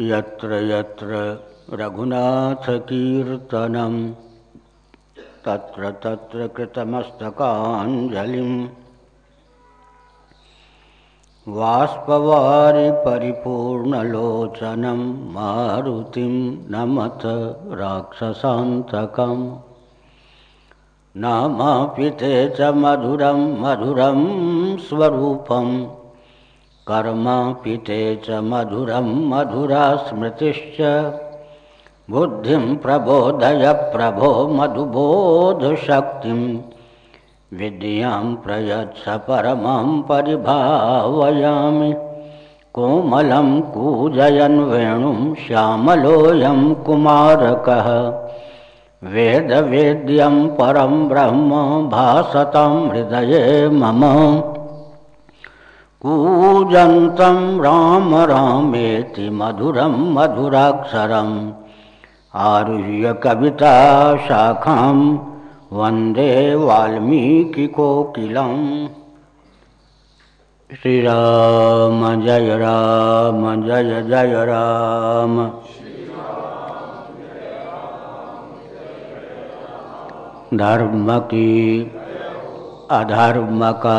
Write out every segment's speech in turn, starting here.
यत्र यत्र रघुनाथकीर्तनं, तत्र तत्र कृतमस्तकाञ्जलिम्। वाष्पवारि परिपूर्णलोचनं मारुतिं नमथ राक्षसान्तकम्। नामापिते च मधुरं मधुरं स्वरूपम्। कर्मापिते च मधुरं मधुरा स्मृतिश्च बुद्धिं प्रबोधय प्रभो मधुबोधशक्तिं। विद्यां प्रयच्छ परमां परिभावयामि। कोमलं कूजयन् वेणुं श्यामलोऽयं कुमारकः। वेदवेद्यं परं ब्रह्म भासतं हृदये मम। कूजन्तं राम रामेति मधुरं मधुराक्षरम् आरुह्य कविता शाखां वंदे वाल्मीकिकोकिलम्। श्रीराम जय राम जय जय राम। धर्म की अधर्म का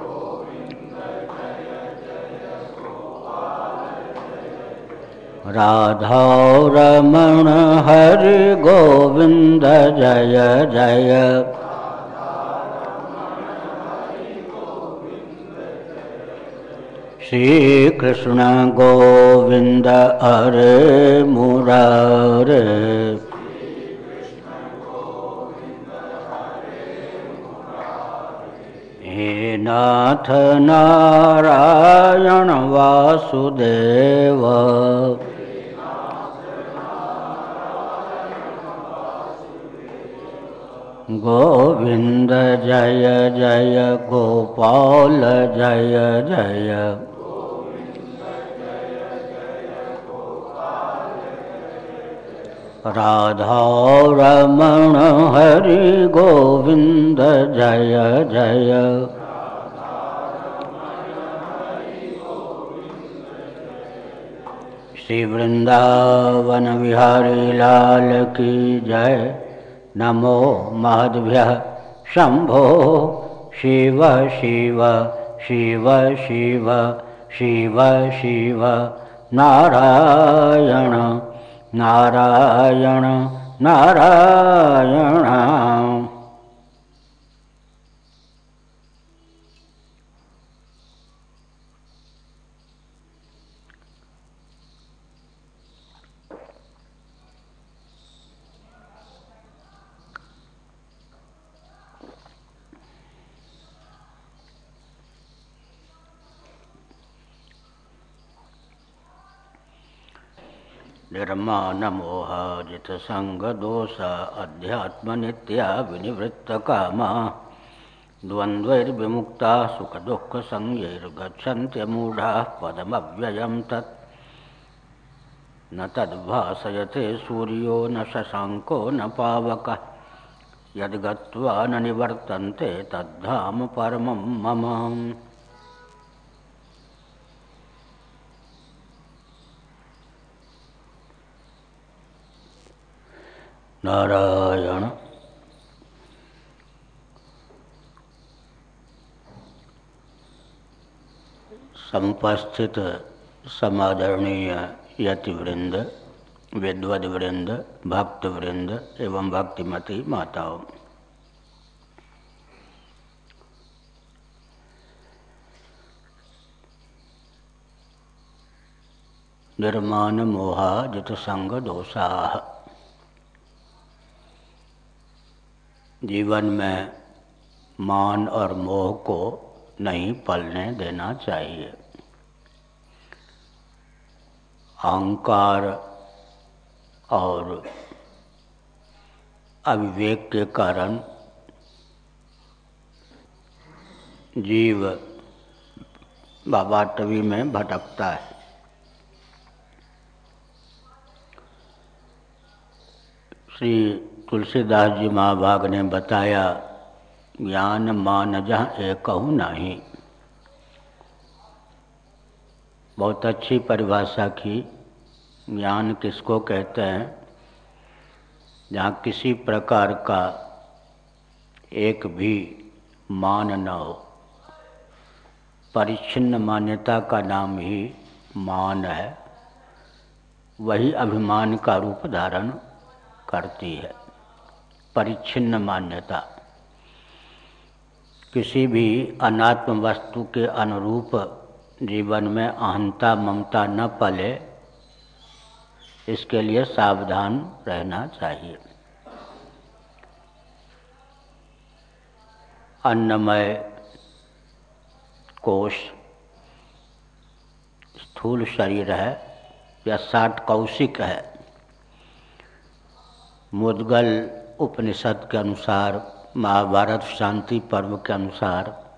राधा रमण हरि गोविंद जय जय। श्री कृष्ण गोविंद हरे मुरारे। नाथ नारायण वासुदेव। गोविंद जय जय गोपाल, जय जय। राधा रमण हरि गोविंद जय जय। श्री वृंदावन विहारी लाल की जय। नमो महद्भ्य शंभो शिव शिव शिव शिव शिव शिव नारायण नारायण नारायण निर्माणमोहाजितसङ्गदोष अध्यात्मनित्या विनिवृत्तकामा द्वन्द्वैर्विमुक्ताः सुखदुःखसंज्ञैर्गच्छन्त्यमूढाः पदमव्ययं तत्। न तद्भासयते सूर्यो न शशाङ्को न पावकः। यद्गत्वा न निवर्तन्ते तद्धाम परमं मम। नारायण। संपस्थित समादरणीय यतिवृंद विद्वद वृंद भक्त वृंद एवं भक्तिमती माताओं। निर्माण मोहा जित संग दोषा जीवन में मान और मोह को नहीं पलने देना चाहिए। अहंकार और अविवेक के कारण जीव बाबा टवी में भटकता है। श्री तुलसीदास जी महाभाग ने बताया, ज्ञान मान जहाँ एक कहूँ नहीं। बहुत अच्छी परिभाषा की। ज्ञान किसको कहते हैं? जहाँ किसी प्रकार का एक भी मान न हो। परिच्छिन्न मान्यता का नाम ही मान है। वही अभिमान का रूप धारण करती है। परिच्छिन्न मान्यता। किसी भी अनात्म वस्तु के अनुरूप जीवन में अहंता ममता न पले, इसके लिए सावधान रहना चाहिए। अन्नमय कोश स्थूल शरीर है या साठ कौशिक है। मुदगल उपनिषद के अनुसार, महाभारत शांति पर्व के अनुसार,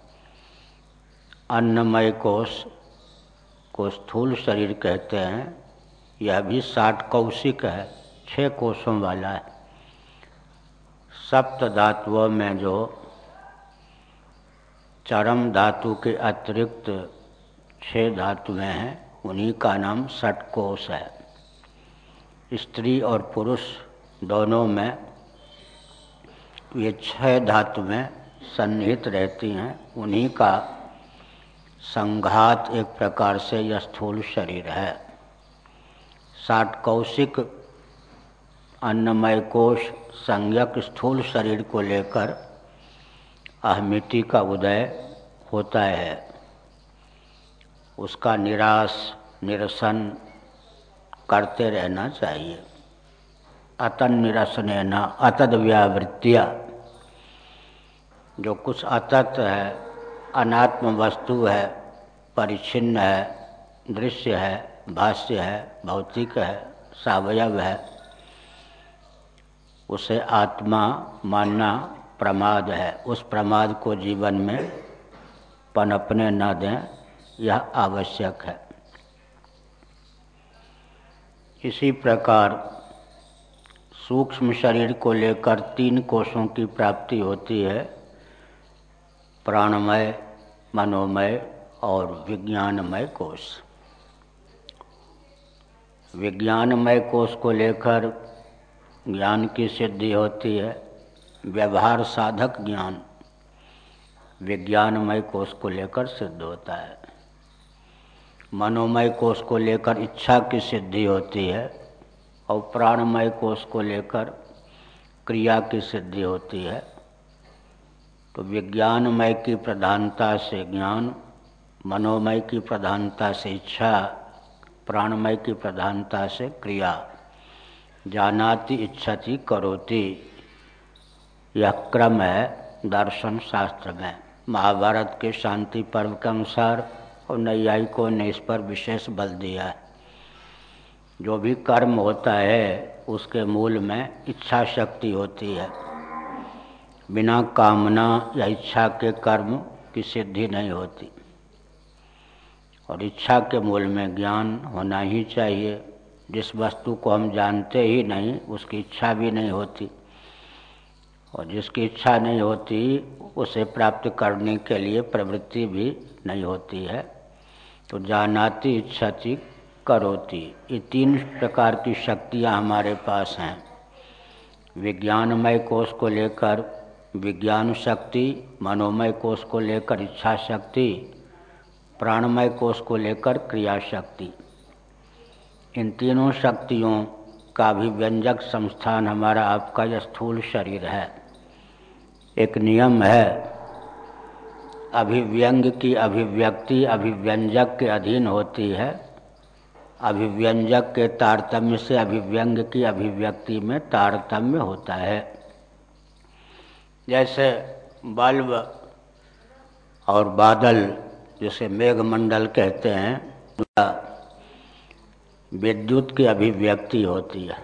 अन्नमय कोश को स्थूल शरीर कहते हैं। यह भी साठ कौशिक है, छह कोषों वाला है। सप्त धातुओं में जो चरम धातु के अतिरिक्त छः धातुएँ हैं, उन्हीं का नाम षटकोश है। स्त्री और पुरुष दोनों में ये छह धातु में सन्निहित रहती हैं, उन्हीं का संघात एक प्रकार से यह स्थूल शरीर है। साठ कौशिक अन्नमय कोश संज्ञक स्थूल शरीर को लेकर अहमिति का उदय होता है। उसका निराश, निरसन करते रहना चाहिए। अतन निरसन न अतद व्यावृत्तिया। जो कुछ अतत है, अनात्म वस्तु है, परिच्छिन्न है, दृश्य है, भाष्य है, भौतिक है, सवयव है, उसे आत्मा मानना प्रमाद है। उस प्रमाद को जीवन में पनपने न दें, यह आवश्यक है। इसी प्रकार सूक्ष्म शरीर को लेकर तीन कोषों की प्राप्ति होती है। प्राणमय, मनोमय और विज्ञानमय कोष। विज्ञानमय कोष को लेकर ज्ञान की सिद्धि होती है, व्यवहार साधक ज्ञान विज्ञानमय कोष को लेकर सिद्ध होता है। मनोमय कोष को लेकर इच्छा की सिद्धि होती है और प्राणमय कोष को लेकर क्रिया की सिद्धि होती है। तो विज्ञानमय की प्रधानता से ज्ञान, मनोमय की प्रधानता से इच्छा, प्राणमय की प्रधानता से क्रिया। जानाति इच्छति करोति। यह क्रम है दर्शन शास्त्र में। महाभारत के शांति पर्व के अनुसार और नैयायिकों ने इस पर विशेष बल दिया है। जो भी कर्म होता है, उसके मूल में इच्छा शक्ति होती है। बिना कामना या इच्छा के कर्म की सिद्धि नहीं होती। और इच्छा के मूल में ज्ञान होना ही चाहिए। जिस वस्तु को हम जानते ही नहीं, उसकी इच्छा भी नहीं होती। और जिसकी इच्छा नहीं होती, उसे प्राप्त करने के लिए प्रवृत्ति भी नहीं होती है। तो जानाती इच्छाती करोती। ये तीन प्रकार की शक्तियाँ हमारे पास हैं। विज्ञानमय कोष को लेकर विज्ञान शक्ति मनोमय कोष को लेकर इच्छा शक्ति प्राणमय कोष को लेकर क्रिया शक्ति इन तीनों शक्तियों का भी व्यंजक संस्थान हमारा आपका यह स्थूल शरीर है। एक नियम है, अभिव्यंग की अभिव्यक्ति अभिव्यंजक के अधीन होती है। अभिव्यंजक के तारतम्य से अभिव्यंग की अभिव्यक्ति में तारतम्य होता है। जैसे बल्ब और बादल, जिसे मेघमंडल कहते हैं विद्युत की अभिव्यक्ति होती है।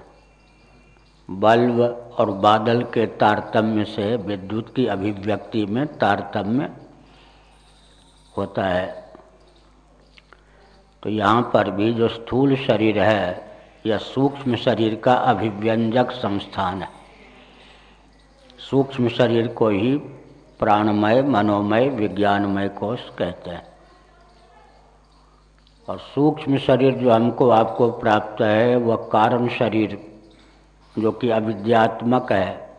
बल्ब और बादल के तारतम्य से विद्युत की अभिव्यक्ति में तारतम्य होता है। तो यहाँ पर भी जो स्थूल शरीर है, यह सूक्ष्म शरीर का अभिव्यंजक संस्थान है। सूक्ष्म शरीर को ही प्राणमय, मनोमय, विज्ञानमय कोष कहते हैं। और सूक्ष्म शरीर जो हमको आपको प्राप्त है, वह कारण शरीर जो कि अविद्यात्मक है,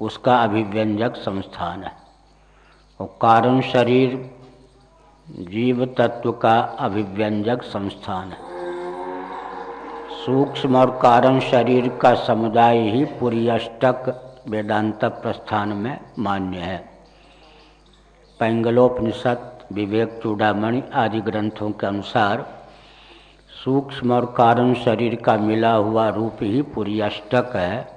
उसका अभिव्यंजक संस्थान है। और कारण शरीर जीव तत्व का अभिव्यंजक संस्थान है। सूक्ष्म और कारण शरीर का समुदाय ही पूरी अष्टक वेदांत प्रस्थान में मान्य है। पैंगलोपनिषद, विवेक चूड़ामणि आदि ग्रंथों के अनुसार सूक्ष्म और कारण शरीर का मिला हुआ रूप ही पूरी अष्टक है,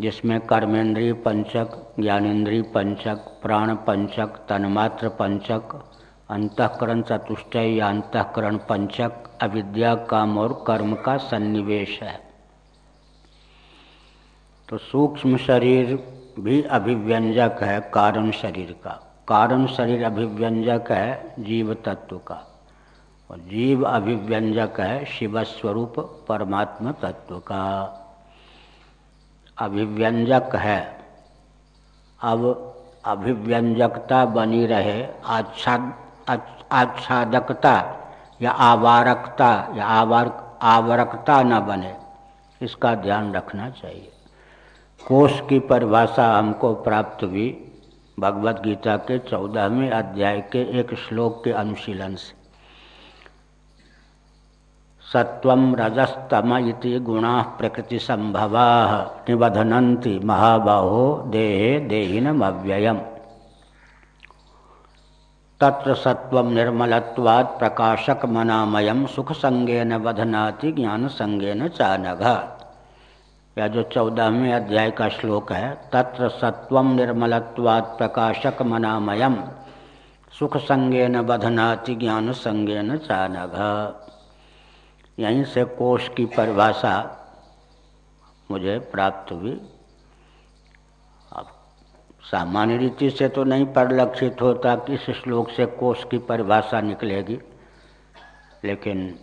जिसमें कर्मेंद्रीय पंचक ज्ञानेन्द्रीय पंचक, प्राण पंचक, तन्मात्र पंचक, अंतकरण चतुष्टय या अंतकरण पंचक, अविद्या, काम और कर्म का सन्निवेश है। तो सूक्ष्म शरीर भी अभिव्यंजक है कारण शरीर का। कारण शरीर अभिव्यंजक है जीव तत्व का। और जीव अभिव्यंजक है शिव स्वरूप परमात्मा तत्व का। अभिव्यंजक है। अब अभिव्यंजकता बनी रहे, आच्छाद, आच्छादकता या आवारकता या आवार, आवरकता न बने, इसका ध्यान रखना चाहिए। कोष की परिभाषा हमको प्राप्त हुई भगवत गीता के चौदहवें अध्याय के एक श्लोक के अनुशीलन से। सत्व रजस्तम इति गुणा प्रकृति संभवा निबधनती महाबाहो देहे देहिनमव्ययम। तत्र सत्व निर्मलत्वात् प्रकाशक मनामयम सुख संगेन बधनाति ज्ञान संगेन चानघ। या जो चौदहवें अध्याय का श्लोक है, तत्र सत्व निर्मलत्वात् प्रकाशक मनामयम सुख संगेन बधनाति ज्ञान संगेन चानघ। यहीं से कोष की परिभाषा मुझे प्राप्त हुई। अब सामान्य रीति से तो नहीं परिलक्षित होता कि इस श्लोक से कोष की परिभाषा निकलेगी, लेकिन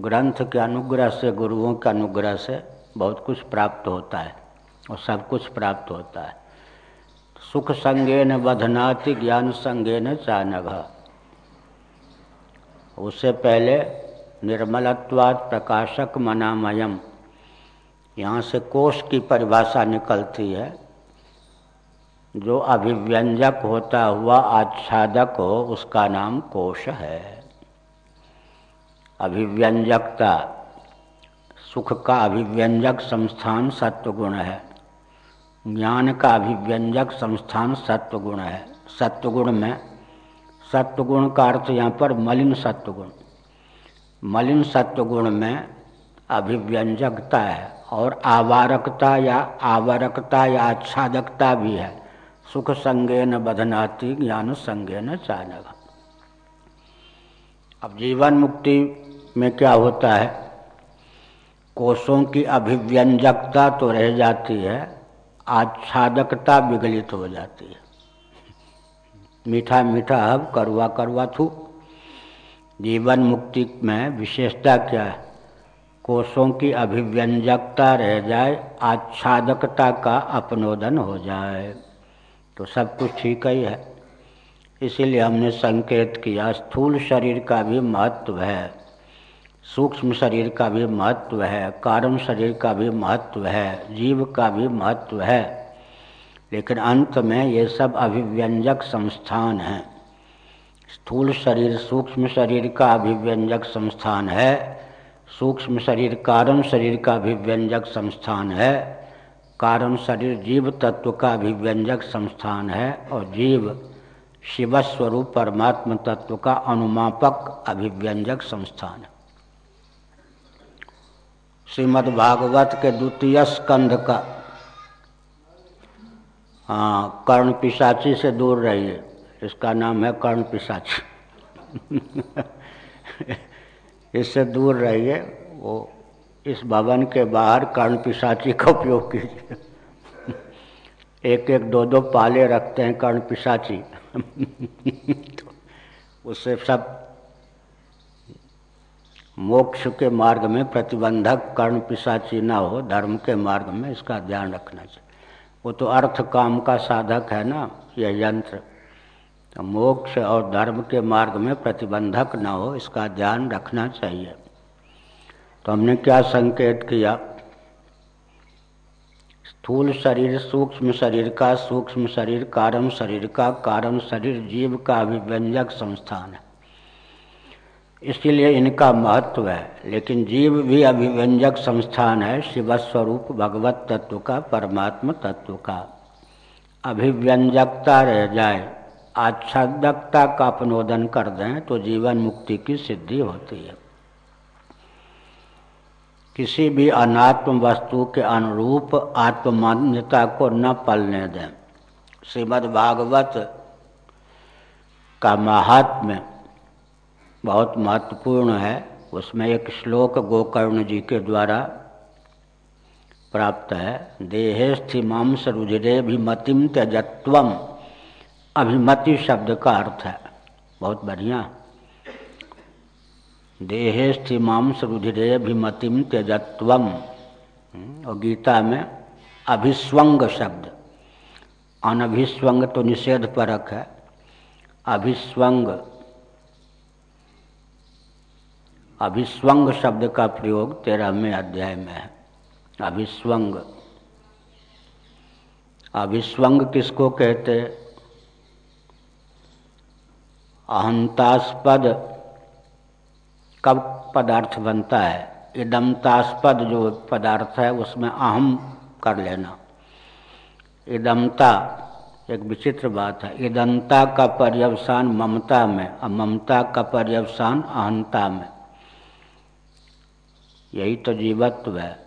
ग्रंथ के अनुग्रह से, गुरुओं के अनुग्रह से बहुत कुछ प्राप्त होता है और सब कुछ प्राप्त होता है। सुख संगे न बधनाति ज्ञान संगे न चानघ उससे पहले निर्मलत्वाद प्रकाशक मनामयम। यहाँ से कोष की परिभाषा निकलती है। जो अभिव्यंजक होता हुआ आच्छादक हो, उसका नाम कोश है। अभिव्यंजकता। सुख का अभिव्यंजक संस्थान सत्वगुण है। ज्ञान का अभिव्यंजक संस्थान सत्वगुण है। सत्वगुण में, सत्वगुण का अर्थ यहाँ पर मलिन सत्वगुण। मलिन सत्वगुण में अभिव्यंजकता है और आवारकता या आवारकता या आच्छादकता भी है। सुख संगे न बधनाती ज्ञान संगे न चानक अब जीवन मुक्ति में क्या होता है? कोषों की अभिव्यंजकता तो रह जाती है, आच्छादकता विगलित हो जाती है। मीठा मीठा हब करवा करवा थू। जीवन मुक्ति में विशेषता क्या है? कोषों की अभिव्यंजकता रह जाए, आच्छादकता का अपनोदन हो जाए। तो सब कुछ ठीक ही है। इसीलिए हमने संकेत किया, स्थूल शरीर का भी महत्व है। सूक्ष्म शरीर का भी महत्व है, कारण शरीर का भी महत्व है, जीव का भी महत्व है। लेकिन अंत में ये सब अभिव्यंजक संस्थान हैं। स्थूल शरीर सूक्ष्म शरीर का अभिव्यंजक संस्थान है। सूक्ष्म शरीर, कारण शरीर का अभिव्यंजक संस्थान है। कारण शरीर, जीव तत्व का अभिव्यंजक संस्थान है और जीव शिवस्वरूप परमात्म तत्व का अनुमापक अभिव्यंजक संस्थान है। श्रीमद् भागवत के द्वितीय स्कंध का। हाँ कर्ण पिशाची से दूर रहिए। इसका नाम है कर्ण पिशाची। इससे दूर रहिए, वो इस भवन के बाहर कर्ण पिशाची का उपयोग कीजिए। एक एक दो दो पाले रखते हैं कर्ण पिशाची। तो उससे सब मोक्ष के मार्ग में प्रतिबंधक कर्ण पिशाची ना हो, धर्म के मार्ग में इसका ध्यान रखना चाहिए। वो तो अर्थ काम का साधक है ना, यह यंत्र। तो मोक्ष और धर्म के मार्ग में प्रतिबंधक न हो, इसका ध्यान रखना चाहिए। तो हमने क्या संकेत किया? स्थूल शरीर, सूक्ष्म शरीर का, सूक्ष्म शरीर कारण शरीर का कारण शरीर जीव का अभिव्यंजक संस्थान है। इसलिए इनका महत्व है। लेकिन जीव भी अभिव्यंजक संस्थान है, शिवस्वरूप भगवत तत्व का, परमात्म तत्व का। अभिव्यंजकता रह जाए, आच्छादकता का अपनोदन कर दें तो जीवन मुक्ति की सिद्धि होती है। किसी भी अनात्म वस्तु के अनुरूप आत्मान्यता को न पलने दें। श्रीमद् भागवत का महात्म्य बहुत महत्वपूर्ण है। उसमें एक श्लोक गोकर्ण जी के द्वारा प्राप्त है। देहे स्थिमांस रुधिरे भी मतिम त्यजत्वम अभिमति शब्द का अर्थ है। बहुत बढ़िया। देहे स्थिमांस रुधिरे अभिमतिम त्यजत्वम और गीता में अभिस्वंग शब्द। अनभिस्वंग तो निषेध परक है। अभिस्वंग अभिस्वंग शब्द का प्रयोग तेरहवें अध्याय में है। अभिस्वंग। अभिस्वंग किसको कहते? अहंतास्पद। कब पदार्थ बनता है? इदमतास्पद जो पदार्थ है, उसमें अहम कर लेना। इदमता एक विचित्र बात है। इदंता का पर्यवसान ममता में और ममता का पर्यवसान अहंता में। यही तो जीवत्व है।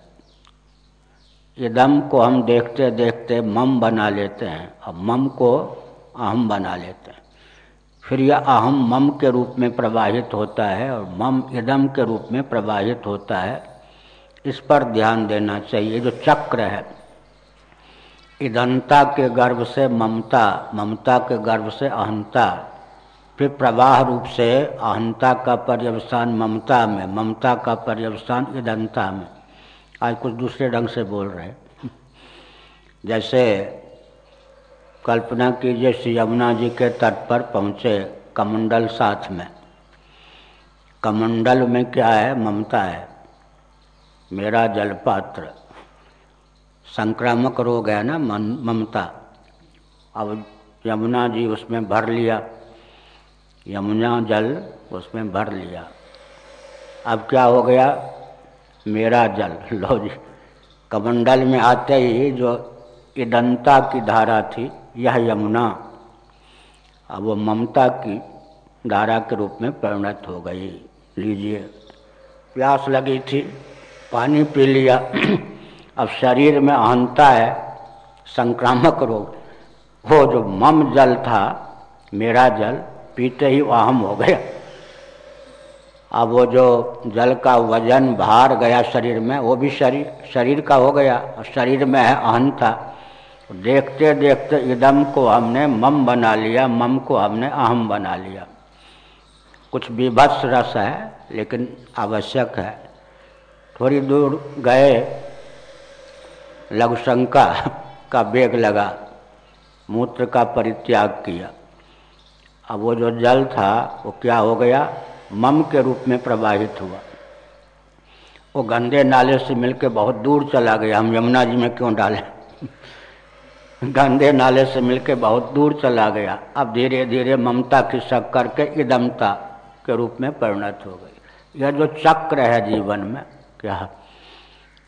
इदम को हम देखते देखते मम बना लेते हैं, और मम को अहम बना लेते हैं। फिर यह अहम मम के रूप में प्रवाहित होता है, और मम इदम के रूप में प्रवाहित होता है। इस पर ध्यान देना चाहिए, जो चक्र है। इदंता के गर्भ से ममता ममता के गर्भ से अहंता। फिर प्रवाह रूप से अहंता का पर्यवसान ममता में, ममता का पर्यवसान इदंता में। आज कुछ दूसरे ढंग से बोल रहे जैसे कल्पना कीजिए श्री यमुना जी के तट पर पहुँचे कमंडल साथ में। कमंडल में क्या है? ममता है। मेरा जलपात्र। संक्रामक रोग है ना ममता। अब यमुना जी उसमें भर लिया। यमुना जल उसमें भर लिया। अब क्या हो गया? मेरा जल। लो जी। कमंडल में आते ही जो इदंता की धारा थी, यह यमुना। अब वो ममता की धारा के रूप में परिणत हो गई। लीजिए। प्यास लगी थी, पानी पी लिया। अब शरीर में अहंता है, संक्रामक रोग। वो जो मम जल था, मेरा जल पीते ही अहम हो गया। अब वो जो जल का वज़न भार गया शरीर में, वो भी शरीर शरीर का हो गया और शरीर में है अहन था। देखते देखते इदम को हमने मम बना लिया, मम को हमने अहम बना लिया। कुछ विभत्स रस है, लेकिन आवश्यक है। थोड़ी दूर गए, लघुशंका का बेग लगा, मूत्र का परित्याग किया। अब वो जो जल था, वो क्या हो गया? मम के रूप में प्रवाहित हुआ। वो गंदे नाले से मिलके बहुत दूर चला गया। हम यमुना जी में क्यों डालें? गंदे नाले से मिलके बहुत दूर चला गया। अब धीरे धीरे ममता की शक करके इदमता के रूप में परिणत हो गई। यह जो चक्र है जीवन में, क्या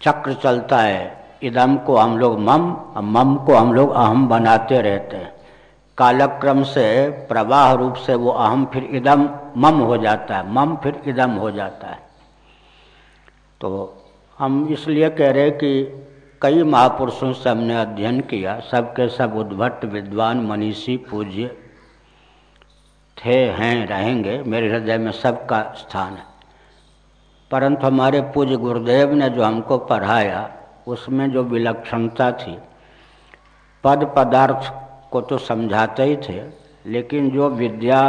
चक्र चलता है। इदम को हम लोग मम और मम को हम लोग अहम बनाते रहते हैं। कालक्रम से, प्रवाह रूप से वो अहम फिर इदम, मम हो जाता है, मम फिर इदम हो जाता है। तो हम इसलिए कह रहे कि कई महापुरुषों से हमने अध्ययन किया, सबके सब उद्भट, विद्वान, मनीषी, पूज्य थे, हैं, रहेंगे, मेरे हृदय में सबका स्थान है। परंतु हमारे पूज्य गुरुदेव ने जो हमको पढ़ाया, उसमें जो विलक्षणता थी, पद पदार्थ को तो समझाते ही थे, लेकिन जो विद्या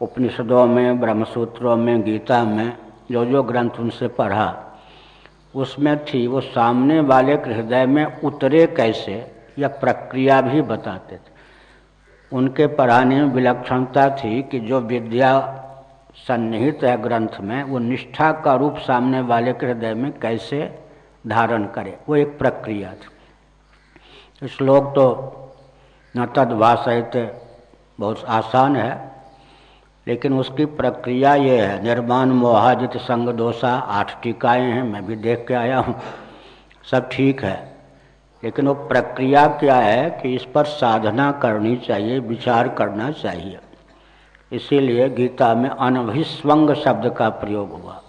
उपनिषदों में, ब्रह्मसूत्रों में, गीता में, जो जो ग्रंथ उनसे पढ़ा, उसमें थी, वो सामने वाले के हृदय में उतरे कैसे, या प्रक्रिया भी बताते थे। उनके पढ़ाने में विलक्षणता थी कि जो विद्या सन्निहित है ग्रंथ में, वो निष्ठा का रूप सामने वाले के हृदय में कैसे धारण करे, वो एक प्रक्रिया थी। श्लोक तो न तद भाषित बहुत आसान है। लेकिन उसकी प्रक्रिया ये है। निर्माण मोहाजित संग दोषा, आठ टीकाएँ हैं, मैं भी देख के आया हूँ। सब ठीक है। लेकिन वो प्रक्रिया क्या है कि इस पर साधना करनी चाहिए, विचार करना चाहिए। इसीलिए गीता में अनभिस्वंग शब्द का प्रयोग हुआ।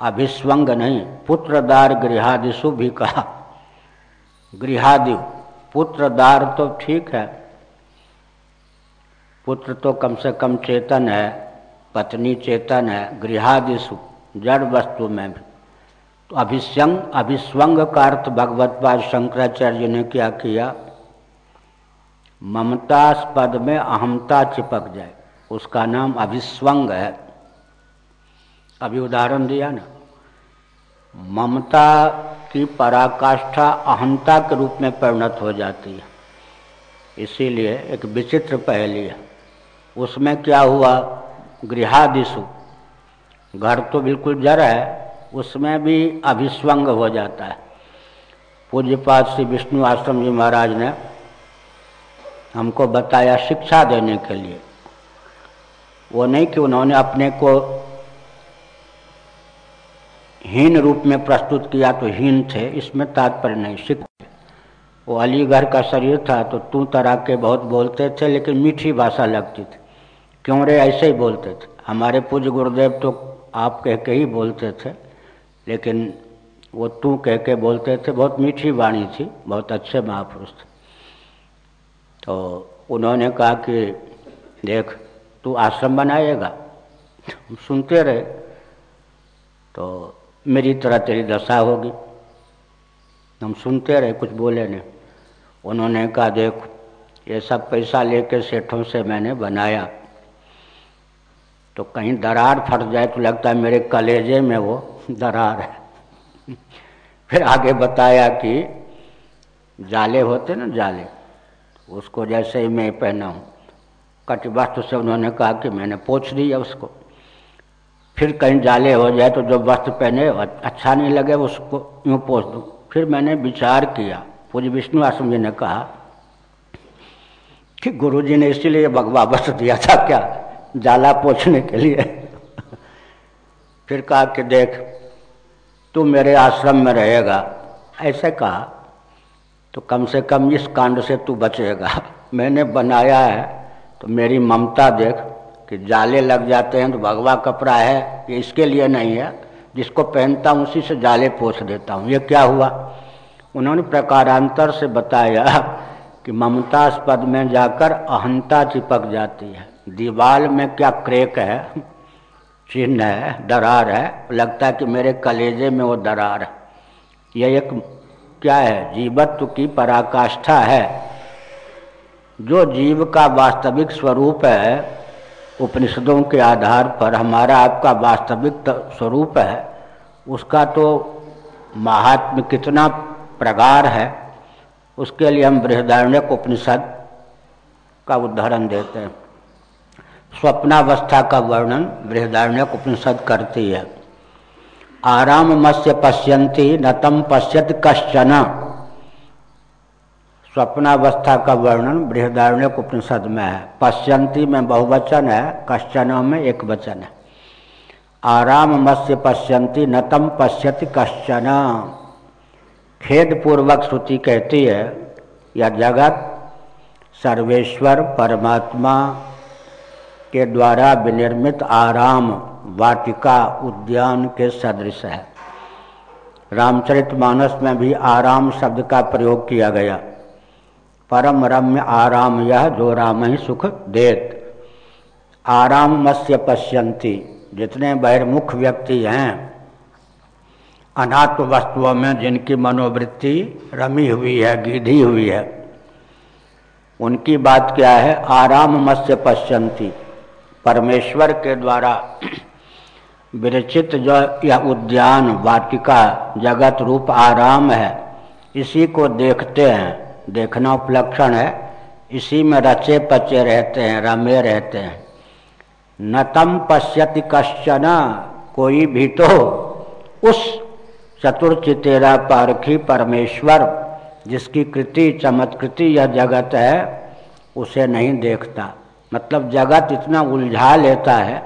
अभिस्वंग नहीं, पुत्रदार गृहादिशु भी कहा। गृहादि पुत्रदार तो ठीक है। पुत्र तो कम से कम चेतन है, पत्नी चेतन है गृहादिशु जड़ वस्तु में भी। तो अभिस्वंग अभिस्वंग का अर्थ भगवत पाद शंकराचार्य ने क्या किया? ममतास्पद में अहमता चिपक जाए। उसका नाम अभिस्वंग है। अभी उदाहरण दिया ना। ममता की पराकाष्ठा अहंता के रूप में परिणत हो जाती है। इसीलिए एक विचित्र पहली है। उसमें क्या हुआ? गृहादिशु। घर तो बिल्कुल जड़ है, उसमें भी अभिस्वंग हो जाता है। पूज्यपाद श्री विष्णु आश्रम जी महाराज ने हमको बताया शिक्षा देने के लिए। वो नहीं कि उन्होंने अपने को हीन रूप में प्रस्तुत किया तो हीन थे, इसमें तात्पर्य नहीं, सिख वो अलीगढ़ का शरीर था तो तू तरह के बहुत बोलते थे, लेकिन मीठी भाषा लगती थी। क्यों रे, ऐसे ही बोलते थे। हमारे पूज्य गुरुदेव तो आप कह के ही बोलते थे, लेकिन वो तू कह के बोलते थे, बहुत मीठी वाणी थी, बहुत अच्छे महापुरुष थे। तो उन्होंने कहा कि, देख, तू आश्रम बनाएगा? सुनते रहे। तो मेरी तरह तेरी दशा होगी। हम सुनते रहे, कुछ बोले नहीं। उन्होंने कहा, देख, ये सब पैसा लेके सेठों से मैंने बनाया। तो कहीं दरार फट जाए तो लगता है मेरे कलेजे में वो दरार है। फिर आगे बताया कि जाले होते ना जाले, उसको जैसे ही मैं पहना हूँ। कट से उन्होंने कहा कि मैंने पोछ दिया उसको। फिर कहीं जाले हो जाए तो जो वस्त्र पहने अच्छा नहीं लगे उसको यूँ पोस दूँ। फिर मैंने विचार किया, पूज्य विष्णु आश्रम जी ने कहा कि गुरु जी ने इसीलिए भगवा वस्त्र दिया था क्या, जाला पोछने के लिए? फिर कहा कि देख, तू मेरे आश्रम में रहेगा। ऐसे कहा तो कम से कम इस कांड से तू बचेगा। मैंने बनाया है तो मेरी ममता देख कि जाले लग जाते हैं तो भगवा कपड़ा है, ये इसके लिए नहीं है। जिसको पहनता हूँ उसी से जाले पोछ देता हूँ। ये क्या हुआ? उन्होंने प्रकारांतर से बताया कि ममतास्पद में जाकर अहंता चिपक जाती है। दीवाल में क्या क्रेक है? चिन्ह है, दरार है। लगता है कि मेरे कलेजे में वो दरार है। यह एक क्या है? जीवत्व की पराकाष्ठा है। जो जीव का वास्तविक स्वरूप है उपनिषदों के आधार पर हमारा आपका वास्तविक स्वरूप है, उसका तो महात्म कितना प्रगार है, उसके लिए हम बृहदारण्यक उपनिषद का उदाहरण देते हैं। स्वप्नावस्था का वर्णन बृहदारण्यक उपनिषद करती है। आराम मत्स्य पश्यंती न तम पश्यत कश्चन। स्वप्नावस्था का वर्णन बृहदारण्यक उपनिषद में है। पश्यंती में बहुवचन है, कश्चन में एक वचन है। आराम मत्स्य पश्यंती नतम पश्यति कश्चन। खेद पूर्वक श्रुति कहती है यह जगत, सर्वेश्वर, परमात्मा के द्वारा विनिर्मित आराम, वाटिका, उद्यान के सदृश है। रामचरितमानस में भी आराम शब्द का प्रयोग किया गया। परम रम्य आराम यह जो राम ही सुख देत। आराम मत्स्य पश्यंती, जितने बहिर्मुख व्यक्ति हैं, अनात्म वस्तुओं में जिनकी मनोवृत्ति रमी हुई है, गीधी हुई है, उनकी बात क्या है? आराम मत्स्य पश्यंती। परमेश्वर के द्वारा विरचित जो यह उद्यान, वाटिका, जगत रूप आराम है, इसी को देखते हैं। देखना उपलक्षण है। इसी में रचे पचे रहते हैं, रमे रहते हैं। न तम पश्यति कश्चन, कोई भी तो उस चतुर्चितेरा पारखी परमेश्वर, जिसकी कृति, चमत्कृति यह जगत है, उसे नहीं देखता। मतलब जगत इतना उलझा लेता है,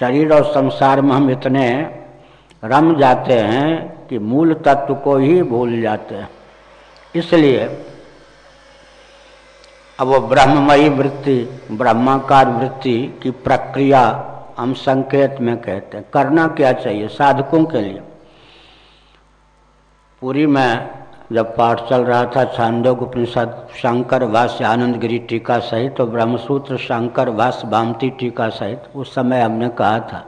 शरीर और संसार में हम इतने रम जाते हैं कि मूल तत्व को ही भूल जाते हैं। इसलिए अब वो ब्रह्ममयी वृत्ति, ब्रह्माकार वृत्ति की प्रक्रिया हम संकेत में कहते हैं। करना क्या चाहिए साधकों के लिए? पूरी में जब पाठ चल रहा था छांदोग उपनिषद शंकर भाष्य आनंद गिरी टीका सहित और ब्रह्मसूत्र शंकर भाष्य भामती टीका सहित, उस समय हमने कहा था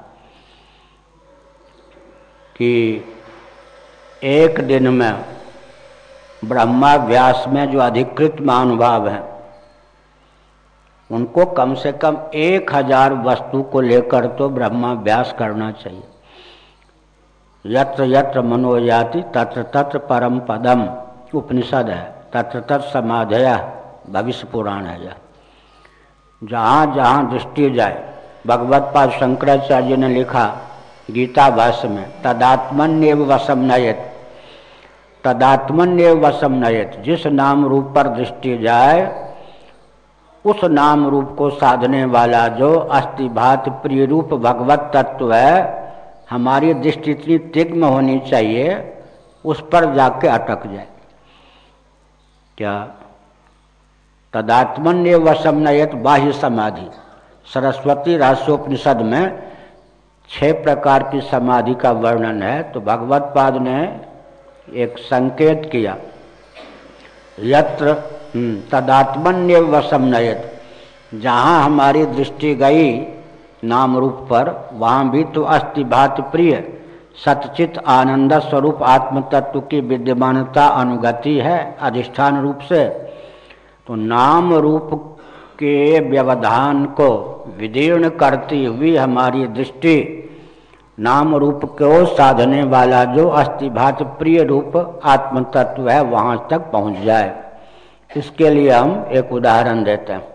कि एक दिन में ब्रह्मा व्यास में जो अधिकृत महानुभाव हैं, उनको कम से कम एक हज़ार वस्तु को लेकर तो ब्रह्माभ्यास करना चाहिए। यत्र यत्र मनोयाति तत्र तत्र परम पदम उपनिषद है, तत्र तत्र समाधया भविष्य पुराण है यह। जहाँ जहाँ दृष्टि जाए, भगवत पाद शंकराचार्य ने लिखा गीता भाष्य में तदात्मन्य वसम नयत। तदात्मन्य वसम नयत जिस नाम रूप पर दृष्टि जाए, उस नाम रूप को साधने वाला जो अस्थिभात प्रिय रूप भगवत तत्व है, हमारी दृष्टि इतनी तिग्म होनी चाहिए, उस पर जाके अटक जाए। क्या? तदात्मन्य वसम नयत बाह्य समाधि। सरस्वती रहस्योपनिषद में छह प्रकार की समाधि का वर्णन है। तो भगवत पाद ने एक संकेत किया। यत्र हम्म, तदात्मन्य वसम नयत। जहाँ हमारी दृष्टि गई नाम रूप पर वहाँ भी तो अस्थि भात प्रिय सतचित आनंद स्वरूप आत्म तत्व की विद्यमानता अनुगति है अधिष्ठान रूप से। तो नाम रूप के व्यवधान को विदीर्ण करती हुई हमारी दृष्टि नाम रूप को साधने वाला जो अस्थिभात प्रिय रूप आत्म तत्व है, वहाँ तक पहुँच जाए। इसके लिए हम एक उदाहरण देते हैं।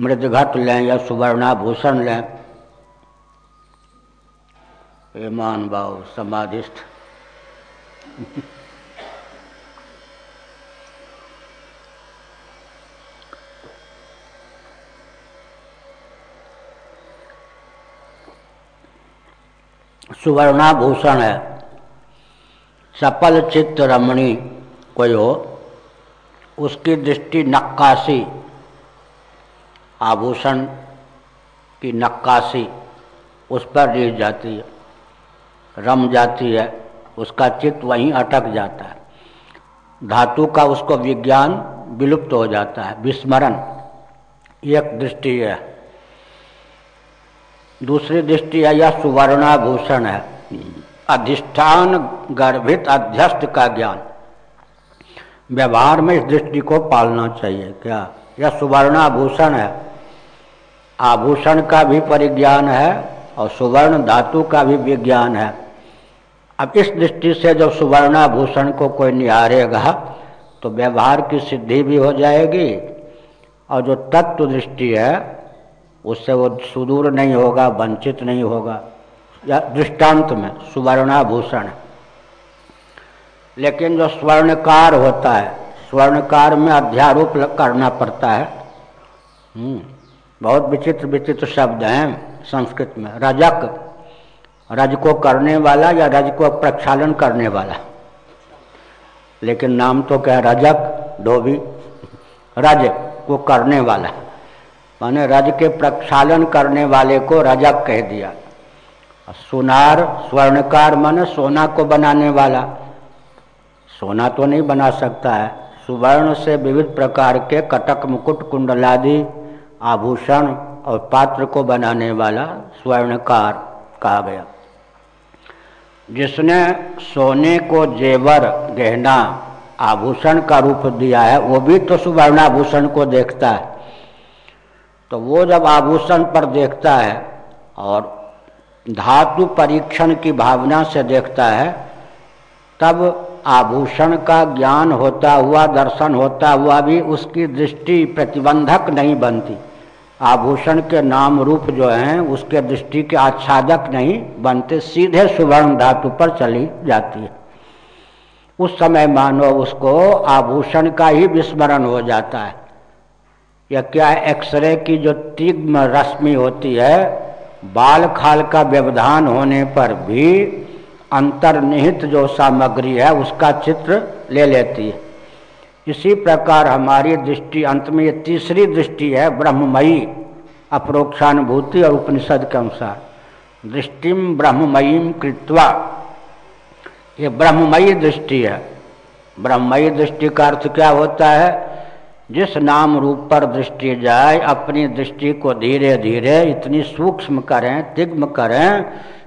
मृदघट लें या सुवर्णाभूषण लें। ईमान भाव समाधिस्थ। सुवर्णाभूषण है। सफल चित्त रमणी कोई हो उसकी दृष्टि नक्काशी, आभूषण की नक्काशी, उस पर रह जाती है, रम जाती है, उसका चित्त वहीं अटक जाता है। धातु का उसको विज्ञान विलुप्त हो जाता है, विस्मरण, एक दृष्टि है। दूसरी दृष्टि है, यह सुवर्णाभूषण है। अधिष्ठान गर्भित अध्यस्त का ज्ञान। व्यवहार में इस दृष्टि को पालना चाहिए, क्या? यह सुवर्णाभूषण है। आभूषण का भी परिज्ञान है और सुवर्ण धातु का भी विज्ञान है। अब इस दृष्टि से जब सुवर्णाभूषण को कोई निहारेगा तो व्यवहार की सिद्धि भी हो जाएगी। और जो तत्व दृष्टि है उससे वो सुदूर नहीं होगा, वंचित नहीं होगा। या दृष्टांत में, सुवर्णाभूषण। लेकिन जो स्वर्णकार होता है, स्वर्णकार में अध्यारोप करना पड़ता है। हम्म। बहुत विचित्र विचित्र शब्द हैं संस्कृत में। रजक, रज को करने वाला या रज को प्रक्षालन करने वाला। लेकिन नाम तो क्या रजक, धोबी। रज को करने वाला। माने रज के प्रक्षालन करने वाले को रजक कह दिया। सुनार, स्वर्णकार माने सोना को बनाने वाला। सोना तो नहीं बना सकता है। सुवर्ण से विविध प्रकार के कटक, मुकुट, कुंडलादि, आभूषण और पात्र को बनाने वाला स्वर्णकार कहा गया। जिसने सोने को जेवर, गहना, आभूषण का रूप दिया है, वो भी तो सुवर्णाभूषण को देखता है। तो वो जब आभूषण पर देखता है और धातु परीक्षण की भावना से देखता है, तब आभूषण का ज्ञान होता हुआ, दर्शन होता हुआ भी उसकी दृष्टि प्रतिबंधक नहीं बनती। आभूषण के नाम रूप जो हैं, उसके दृष्टि के आच्छादक नहीं बनते, सीधे सुवर्ण धातु पर चली जाती है। उस समय मानो उसको आभूषण का ही विस्मरण हो जाता है। या क्या एक्सरे की जो तीव्र रश्मि होती है बाल खाल का व्यवधान होने पर भी अंतर्निहित जो सामग्री है, उसका चित्र ले लेती है। इसी प्रकार हमारी दृष्टि, अंत में ये तीसरी दृष्टि है, ब्रह्ममयी अप्रोक्षानुभूति और उपनिषद के अनुसार। दृष्टिम ब्रह्ममयीम कृत्वा, ये ब्रह्ममयी दृष्टि है। ब्रह्ममयी दृष्टि का अर्थ क्या होता है? जिस नाम रूप पर दृष्टि जाए, अपनी दृष्टि को धीरे धीरे इतनी सूक्ष्म करें तिग्म करें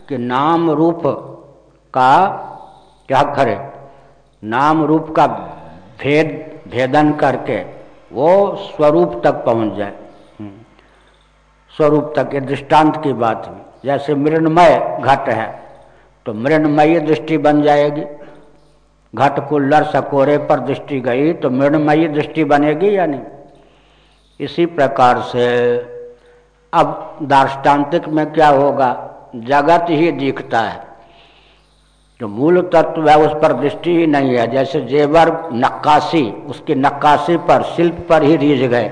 कि नाम रूप का क्या करें? नाम रूप का भेद, भेदन करके वो स्वरूप तक पहुँच जाए। हम्म। स्वरूप तक ये दृष्टांत की बात हुई जैसे मृणमय घट है तो मृणमयी दृष्टि बन जाएगी। घट कुल्लर सकोरे पर दृष्टि गई तो मृणमयी दृष्टि बनेगी या नहीं? इसी प्रकार से अब दार्ष्टान्तिक में क्या होगा? जगत ही दिखता है। जो मूल तत्व है उस पर दृष्टि ही नहीं है। जैसे जेवर नक्काशी, उसकी नक्काशी पर शिल्प पर ही रीझ गए।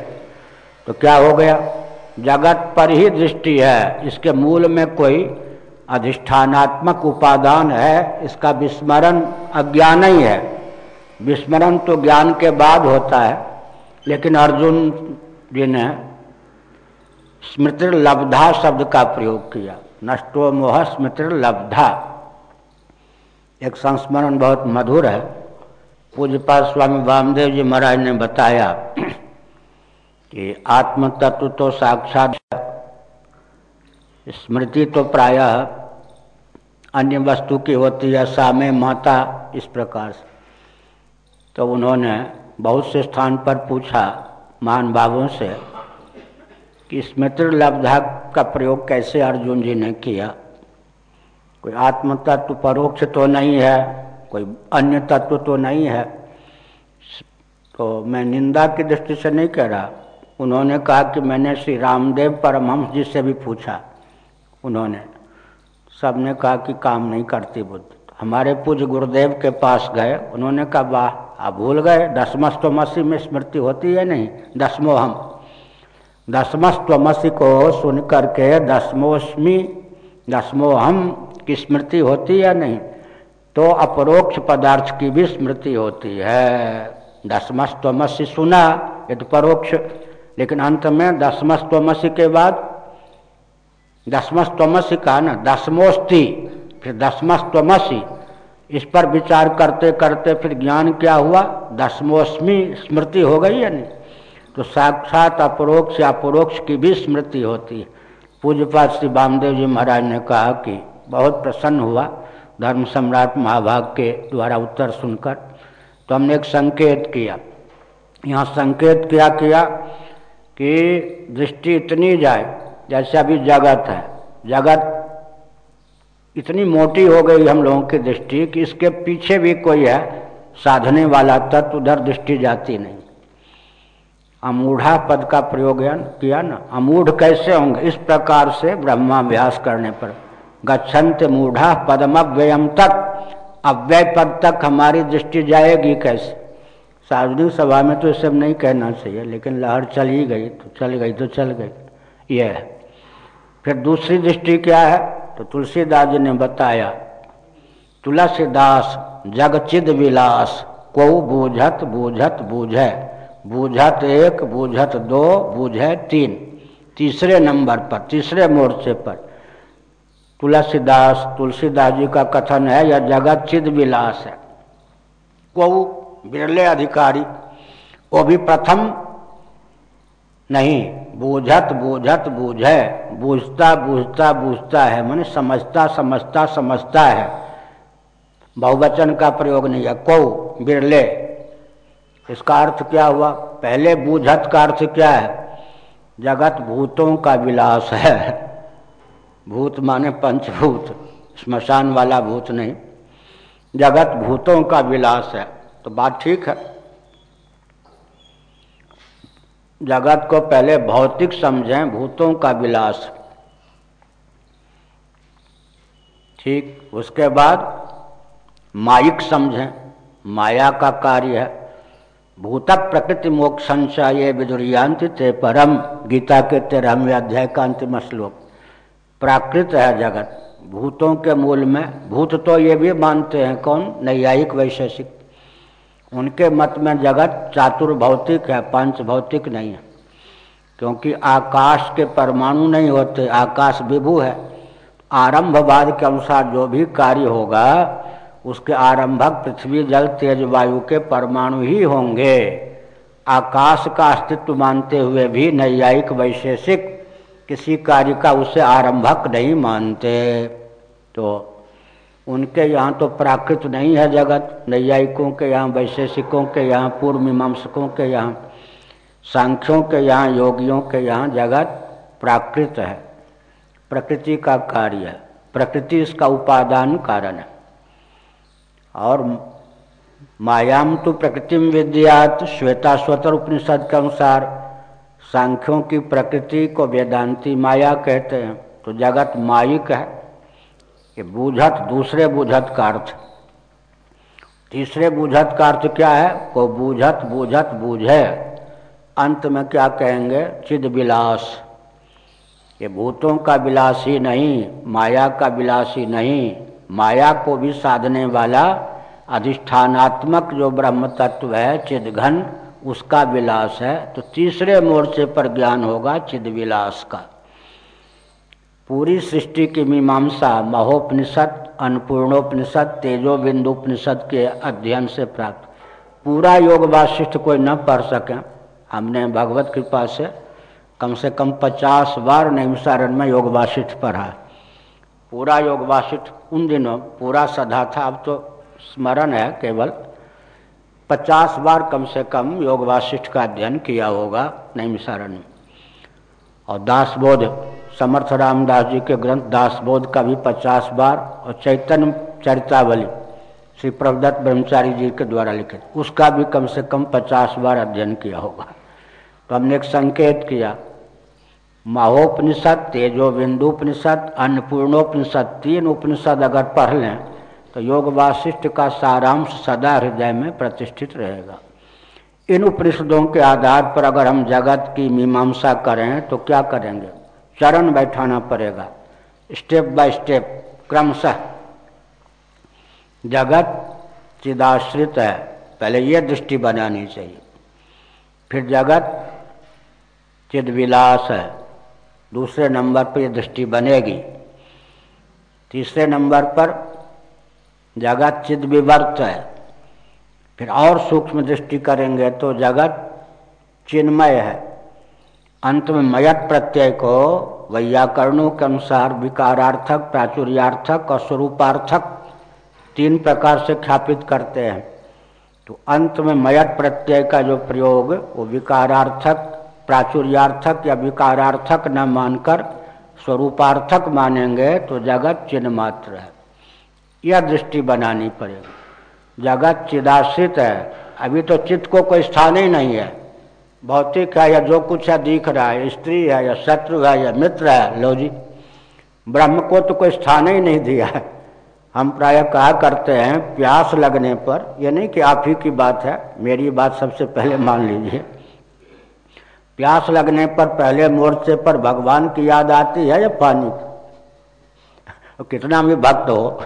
तो क्या हो गया? जगत पर ही दृष्टि है। इसके मूल में कोई अधिष्ठानात्मक उपादान है, इसका विस्मरण अज्ञान ही है। विस्मरण तो ज्ञान के बाद होता है, लेकिन अर्जुन जी ने स्मृति लब्धा शब्द का प्रयोग किया। नष्टो मोह स्मृति लब्धा एक संस्मरण बहुत मधुर है। पूज्यपाल स्वामी वामदेव जी महाराज ने बताया कि आत्म तत्व तो साक्षात स्मृति तो प्रायः अन्य वस्तु की होती है, सामे माता इस प्रकार से। तो उन्होंने बहुत से स्थान पर पूछा महान भावों से कि स्मृति लब्धा का प्रयोग कैसे अर्जुन जी ने किया। कोई आत्म तत्व परोक्ष तो नहीं है, कोई अन्य तत्व तो नहीं है। तो मैं निंदा की दृष्टि से नहीं कह रहा। उन्होंने कहा कि मैंने श्री रामदेव परमहंस जी से भी पूछा। उन्होंने। सबने कहा कि काम नहीं करती बुद्ध। हमारे पूज गुरुदेव के पास गए। उन्होंने कहा, वाह, आप भूल गए। दसमस्तमसी में स्मृति होती है नहीं? दसमो हम दसमस्तमसी को सुन करके दसमोस्मी दसमो हम की स्मृति होती है नहीं? तो अपरोक्ष पदार्थ की भी स्मृति होती है। दसमस्तमसी सुना ये तो परोक्ष। लेकिन अंत में दसमस्तमसी के बाद दसमस्तमसी का ना दसमोस्ती फिर दसमस्तमसी इस पर विचार करते करते फिर ज्ञान क्या हुआ? दसमोस्मी स्मृति हो गई है नहीं तो साक्षात अपरोक्ष अपरोक्ष की भी स्मृति होती है। पूज्यपात श्री बामदेव जी महाराज ने कहा कि बहुत प्रसन्न हुआ धर्म सम्राट महाभाग के द्वारा उत्तर सुनकर। तो हमने एक संकेत किया। यहाँ संकेत क्या किया कि दृष्टि इतनी जाए जैसे अभी जगत है। जगत इतनी मोटी हो गई हम लोगों की दृष्टि कि इसके पीछे भी कोई है, साधने वाला तत्व उधर दृष्टि जाती नहीं। अमूढ़ा पद का प्रयोग किया ना, अमूढ़ कैसे होंगे? इस प्रकार से ब्रह्माभ्यास करने पर। गच्छन्त मूढ़ा पदम अव्ययम तक अव्यय पद तक हमारी दृष्टि जाएगी कैसे? सार्वजनिक सभा में तो ये सब नहीं कहना चाहिए, लेकिन लहर चल ही गई तो चल गई तो चल गई। यह है। फिर दूसरी दृष्टि क्या है? तो तुलसीदास जी ने बताया, तुलसीदास जगचिद विलास को बूझत बूझत बूझे, बूझत एक, बूझत दो, बूझे तीन। तीसरे नंबर पर, तीसरे मोर्चे पर, तुलसीदास तुलसीदास जी का कथन है, यह जगत चिद विलास है। को बिरले अधिकारी, वो भी प्रथम नहीं, बूझत बूझत, बूझे, बूझता बूझता बूझता है, मैंने समझता समझता समझता है। बहुवचन का प्रयोग नहीं है। कौ बिरले, इसका अर्थ क्या हुआ? पहले बूझत का अर्थ क्या है? जगत भूतों का विलास है। भूत माने पंचभूत, स्मशान वाला भूत नहीं। जगत भूतों का विलास है। तो बात ठीक है। जगत को पहले भौतिक समझें, भूतों का विलास। ठीक, उसके बाद माइक समझें। माया का कार्य है। भूत प्रकृति मोक्षंशा ये विदुरियांत ते परम। गीता के तेरहवें अध्याय का अंतिम श्लोक। प्राकृत है जगत। भूतों के मूल में, भूत तो ये भी मानते हैं, कौन? नैयायिक वैशेषिक। उनके मत में जगत चातुर्भौतिक है पंच भौतिक नहीं है। क्योंकि आकाश के परमाणु नहीं होते, आकाश विभु है। आरंभवाद के अनुसार जो भी कार्य होगा, उसके आरंभक पृथ्वी, जल, तेज, वायु के परमाणु ही होंगे। आकाश का अस्तित्व मानते हुए भी नैयायिक, वैशेषिक किसी कार्य का उसे आरंभक नहीं मानते। तो उनके यहाँ तो प्राकृत नहीं है जगत, नैयायिकों के यहाँ, वैशेषिकों के यहाँ पूर्व मीमांसकों के यहाँ, सांख्यों के यहाँ, योगियों के यहाँ जगत प्राकृत है। प्रकृति का कार्य है। प्रकृति इसका उपादान कारण है। और मायाम तो प्रकृति में विद्यात श्वेता स्वतर उपनिषद के अनुसार सांख्यों की प्रकृति को वेदांती माया कहते हैं। तो जगत माइक है। ये बूझत दूसरे बूझत का अर्थ। तीसरे बूझत का अर्थ क्या है? को बूझत बूझत, बूझे। अंत में क्या कहेंगे? चिद विलास। ये भूतों का विलास ही नहीं, माया का विलास ही नहीं। माया को भी साधने वाला अधिष्ठानात्मक जो ब्रह्म तत्व है चिदघन उसका विलास है। तो तीसरे मोर्चे पर ज्ञान होगा चिद विलास का। पूरी सृष्टि की मीमांसा महोपनिषद, अन्नपूर्णोपनिषद तेजो बिंदुपनिषद के अध्ययन से प्राप्त। पूरा योग वाशिष्ठ कोई न पढ़ सके। हमने भगवत कृपा से कम से कम पचास बार नैमिसारण में योग वाशिष्ठ पढ़ा। पूरा योग वाशिष्ठ उन दिनों, पूरा सदा था, अब तो स्मरण है केवल। पचास बार कम से कम योग वाशिष्ठ का अध्ययन किया होगा नैमिसारण में। और दासबोध समर्थ रामदास जी के ग्रंथ दासबोध का भी पचास बार और चैतन्य चरितावली श्री प्रभदत्त ब्रह्मचारी जी के द्वारा लिखित उसका भी कम से कम पचास बार अध्ययन किया होगा। तो हमने एक संकेत किया। महोपनिषद तेजो बिंदुपनिषद अन्नपूर्णोपनिषद तीन उपनिषद अगर पढ़ लें तो योग वाशिष्ठ का सारांश सदा हृदय में प्रतिष्ठित रहेगा। इन उपनिषदों के आधार पर अगर हम जगत की मीमांसा करें तो क्या करेंगे? चरण बैठाना पड़ेगा। स्टेप बाय स्टेप क्रमशः। जगत चिदाश्रित है, पहले ये दृष्टि बनानी चाहिए। फिर जगत चिद विलास है, दूसरे नंबर पर ये दृष्टि बनेगी। तीसरे नंबर पर जगत चिद विवर्त है, फिर और सूक्ष्म दृष्टि करेंगे तो जगत चिन्मय है। अंत में मयत प्रत्यय को वैयाकरणों के अनुसार विकारार्थक, प्राचुर्यार्थक और स्वरूपार्थक तीन प्रकार से ख्यापित करते हैं। तो अंत में मयत प्रत्यय का जो प्रयोग, वो विकारार्थक, प्राचुर्यार्थक या विकारार्थक न मानकर स्वरूपार्थक मानेंगे तो जगत चिन्ह मात्र है। यह दृष्टि बनानी पड़ेगी। जगत चिदाश्रित है। अभी तो चित्त को कोई स्थान ही नहीं है। भौतिक है या जो कुछ है, दिख रहा है, स्त्री है या शत्रु है या मित्र है, लो जी। ब्रह्म को तो कोई स्थान ही नहीं दिया है। हम प्राय कहा करते हैं, प्यास लगने पर यह नहीं कि आप ही की बात है, मेरी बात सबसे पहले मान लीजिए। प्यास लगने पर पहले मोर्चे पर भगवान की याद आती है या पानी की? कितना भी भक्त हो।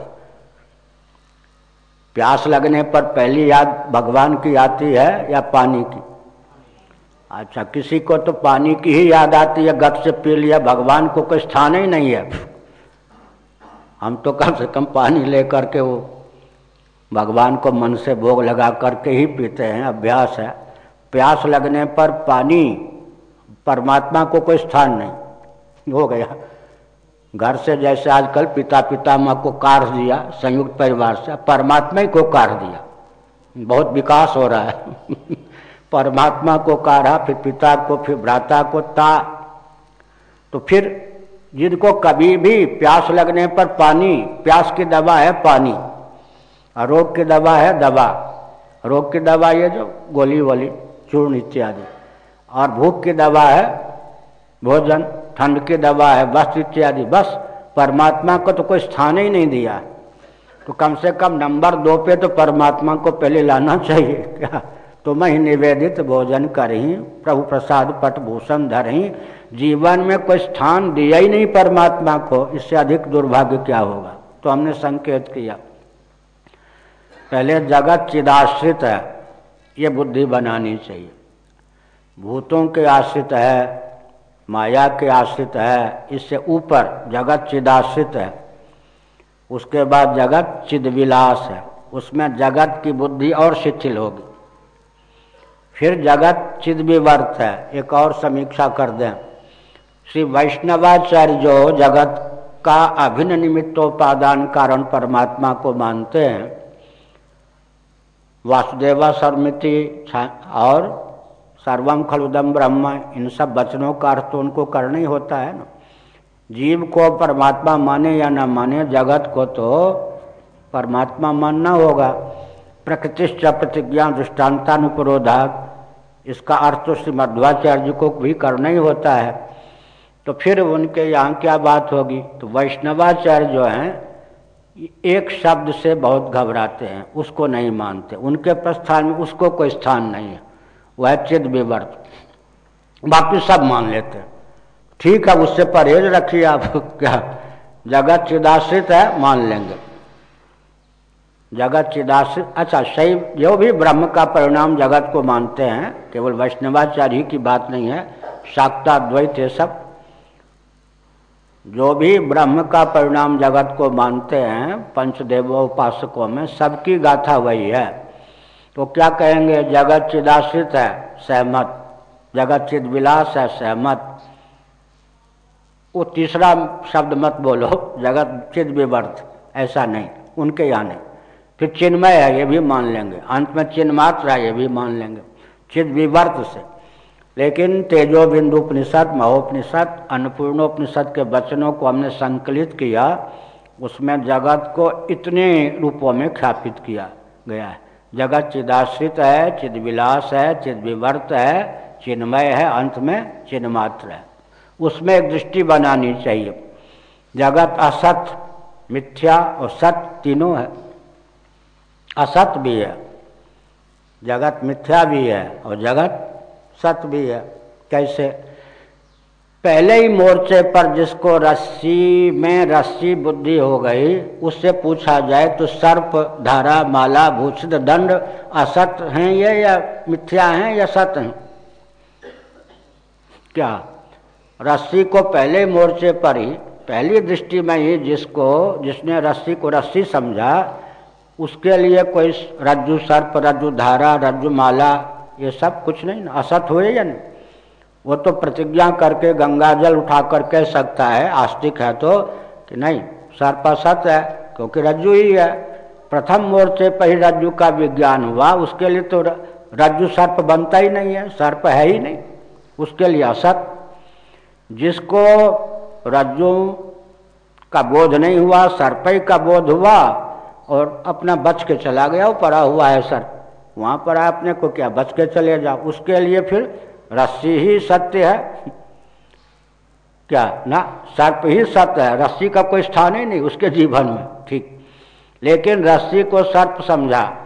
प्यास लगने पर पहली याद भगवान की आती है या पानी की? अच्छा किसी को तो पानी की ही याद आती है गट से पी लिया, भगवान को कोई स्थान ही नहीं है। हम तो कम से कम पानी लेकर के वो भगवान को मन से भोग लगा करके ही पीते हैं, अभ्यास है। प्यास लगने पर पानी, परमात्मा को कोई स्थान नहीं। हो गया। घर से जैसे आजकल पिता पिता माँ को काट दिया, संयुक्त परिवार से, परमात्मा ही को काट दिया। बहुत विकास हो रहा है। परमात्मा को काढ़ा, फिर पिता को, फिर भ्राता को ता। तो फिर जिनको कभी भी प्यास लगने पर पानी, प्यास की दवा है पानी, और रोग की दवा है दवा। रोग की दवा ये जो गोली वोली, चूर्ण इत्यादि। और भूख की दवा है भोजन, ठंड की दवा है वस्त्र इत्यादि। बस परमात्मा को तो कोई स्थान ही नहीं दिया। तो कम से कम नंबर दो पे तो परमात्मा को पहले लाना चाहिए। क्या? तो मैं निवेदित भोजन कर ही प्रभु प्रसाद पट भूषण धर ही जीवन में कोई स्थान दिया ही नहीं परमात्मा को, इससे अधिक दुर्भाग्य क्या होगा? तो हमने संकेत किया। पहले जगत चिदाश्रित है, ये बुद्धि बनानी चाहिए। भूतों के आश्रित है, माया के आश्रित है, इससे ऊपर जगत चिदाश्रित है। उसके बाद जगत चिदविलास है, उसमें जगत की बुद्धि और शिथिल होगी। फिर जगत चिदविवर्त है। एक और समीक्षा कर दें। श्री वैष्णवाचार्य जो जगत का अभिन्न निमित्तोपादान कारण परमात्मा को मानते हैं, वासुदेवा सरमिति और सर्वम खलुदम ब्रह्म, इन सब वचनों का अर्थ तो उनको करना ही होता है ना। जीव को परमात्मा माने या न माने, जगत को तो परमात्मा मानना होगा। प्रकृतिश्च प्रतिज्ञा दृष्टान्तानुपरोधात इसका अर्थ तो श्री मध्वाचार्य जी को भी करना ही होता है। तो फिर उनके यहाँ क्या बात होगी? तो वैष्णवाचार्य जो हैं, एक शब्द से बहुत घबराते हैं, उसको नहीं मानते। उनके प्रस्थान में उसको कोई स्थान नहीं है। वह चिद विवर्त। बाकी सब मान लेते हैं। ठीक है, उससे परहेज रखिए आप। क्या? जगत चिदाश्रित है, मान लेंगे। जगत चिदाश्रित अच्छा सही, जो भी ब्रह्म का परिणाम जगत को मानते हैं, केवल वैष्णवाचार्य की बात नहीं है शाक्ताद्वैत ये सब। जो भी ब्रह्म का परिणाम जगत को मानते हैं पंचदेव उपासकों में, सबकी गाथा वही है। तो क्या कहेंगे? जगत चिदाश्रित है, सहमत। जगत चिद विलास है, सहमत। वो तीसरा शब्द मत बोलो, जगत चिद विवर्त ऐसा नहीं, उनके यहाँ नहीं। फिर चिन्मय है ये भी मान लेंगे। अंत में चिन्ह मात्र है ये भी मान लेंगे। चिद विवर्त से। लेकिन तेजो बिंदु उपनिषद महोपनिषद, अन्नपूर्णोपनिषद के वचनों को हमने संकलित किया, उसमें जगत को इतने रूपों में ख्यापित किया गया है। जगत चिदाश्रित है चिद विलास है चिद विवर्त है, चिन्मय है, अंत में चिन्ह मात्र है। उसमें एक दृष्टि बनानी चाहिए। जगत असत, मिथ्या और सत तीनों है। असत भी है। जगत मिथ्या भी है और जगत सत भी है। कैसे? पहले ही मोर्चे पर जिसको रस्सी में रस्सी बुद्धि हो गई, उससे पूछा जाए तो सर्प, धारा, माला, भूषित, दंड असत हैं ये या मिथ्या हैं या सत हैं? क्या? रस्सी को पहले मोर्चे पर ही, पहली दृष्टि में ही जिसको, जिसने रस्सी को रस्सी समझा उसके लिए कोई रज्जु सर्प, रज्जु धारा, रज्जु माला, ये सब कुछ नहीं ना। असत हुए या नहीं? वो तो प्रतिज्ञा करके गंगा जल उठा कर कह सकता है, आस्तिक है तो कि नहीं? सर्प असत है, क्योंकि रज्जु ही है। प्रथम मोर्चे पर ही रज्जु का विज्ञान हुआ, उसके लिए तो रज्जु सर्प बनता ही नहीं है, सर्प है ही नहीं। उसके लिए असत। जिसको रज्जु का बोध नहीं हुआ सरपई का बोध हुआ और अपना बच के चला गया, वो पड़ा हुआ है सर। वहाँ पर अपने को क्या बच के चले जाओ? उसके लिए फिर रस्सी ही सत्य है। क्या? ना, सर्प ही सत्य है। रस्सी का कोई स्थान ही नहीं उसके जीवन में, ठीक। लेकिन रस्सी को सर्प समझा।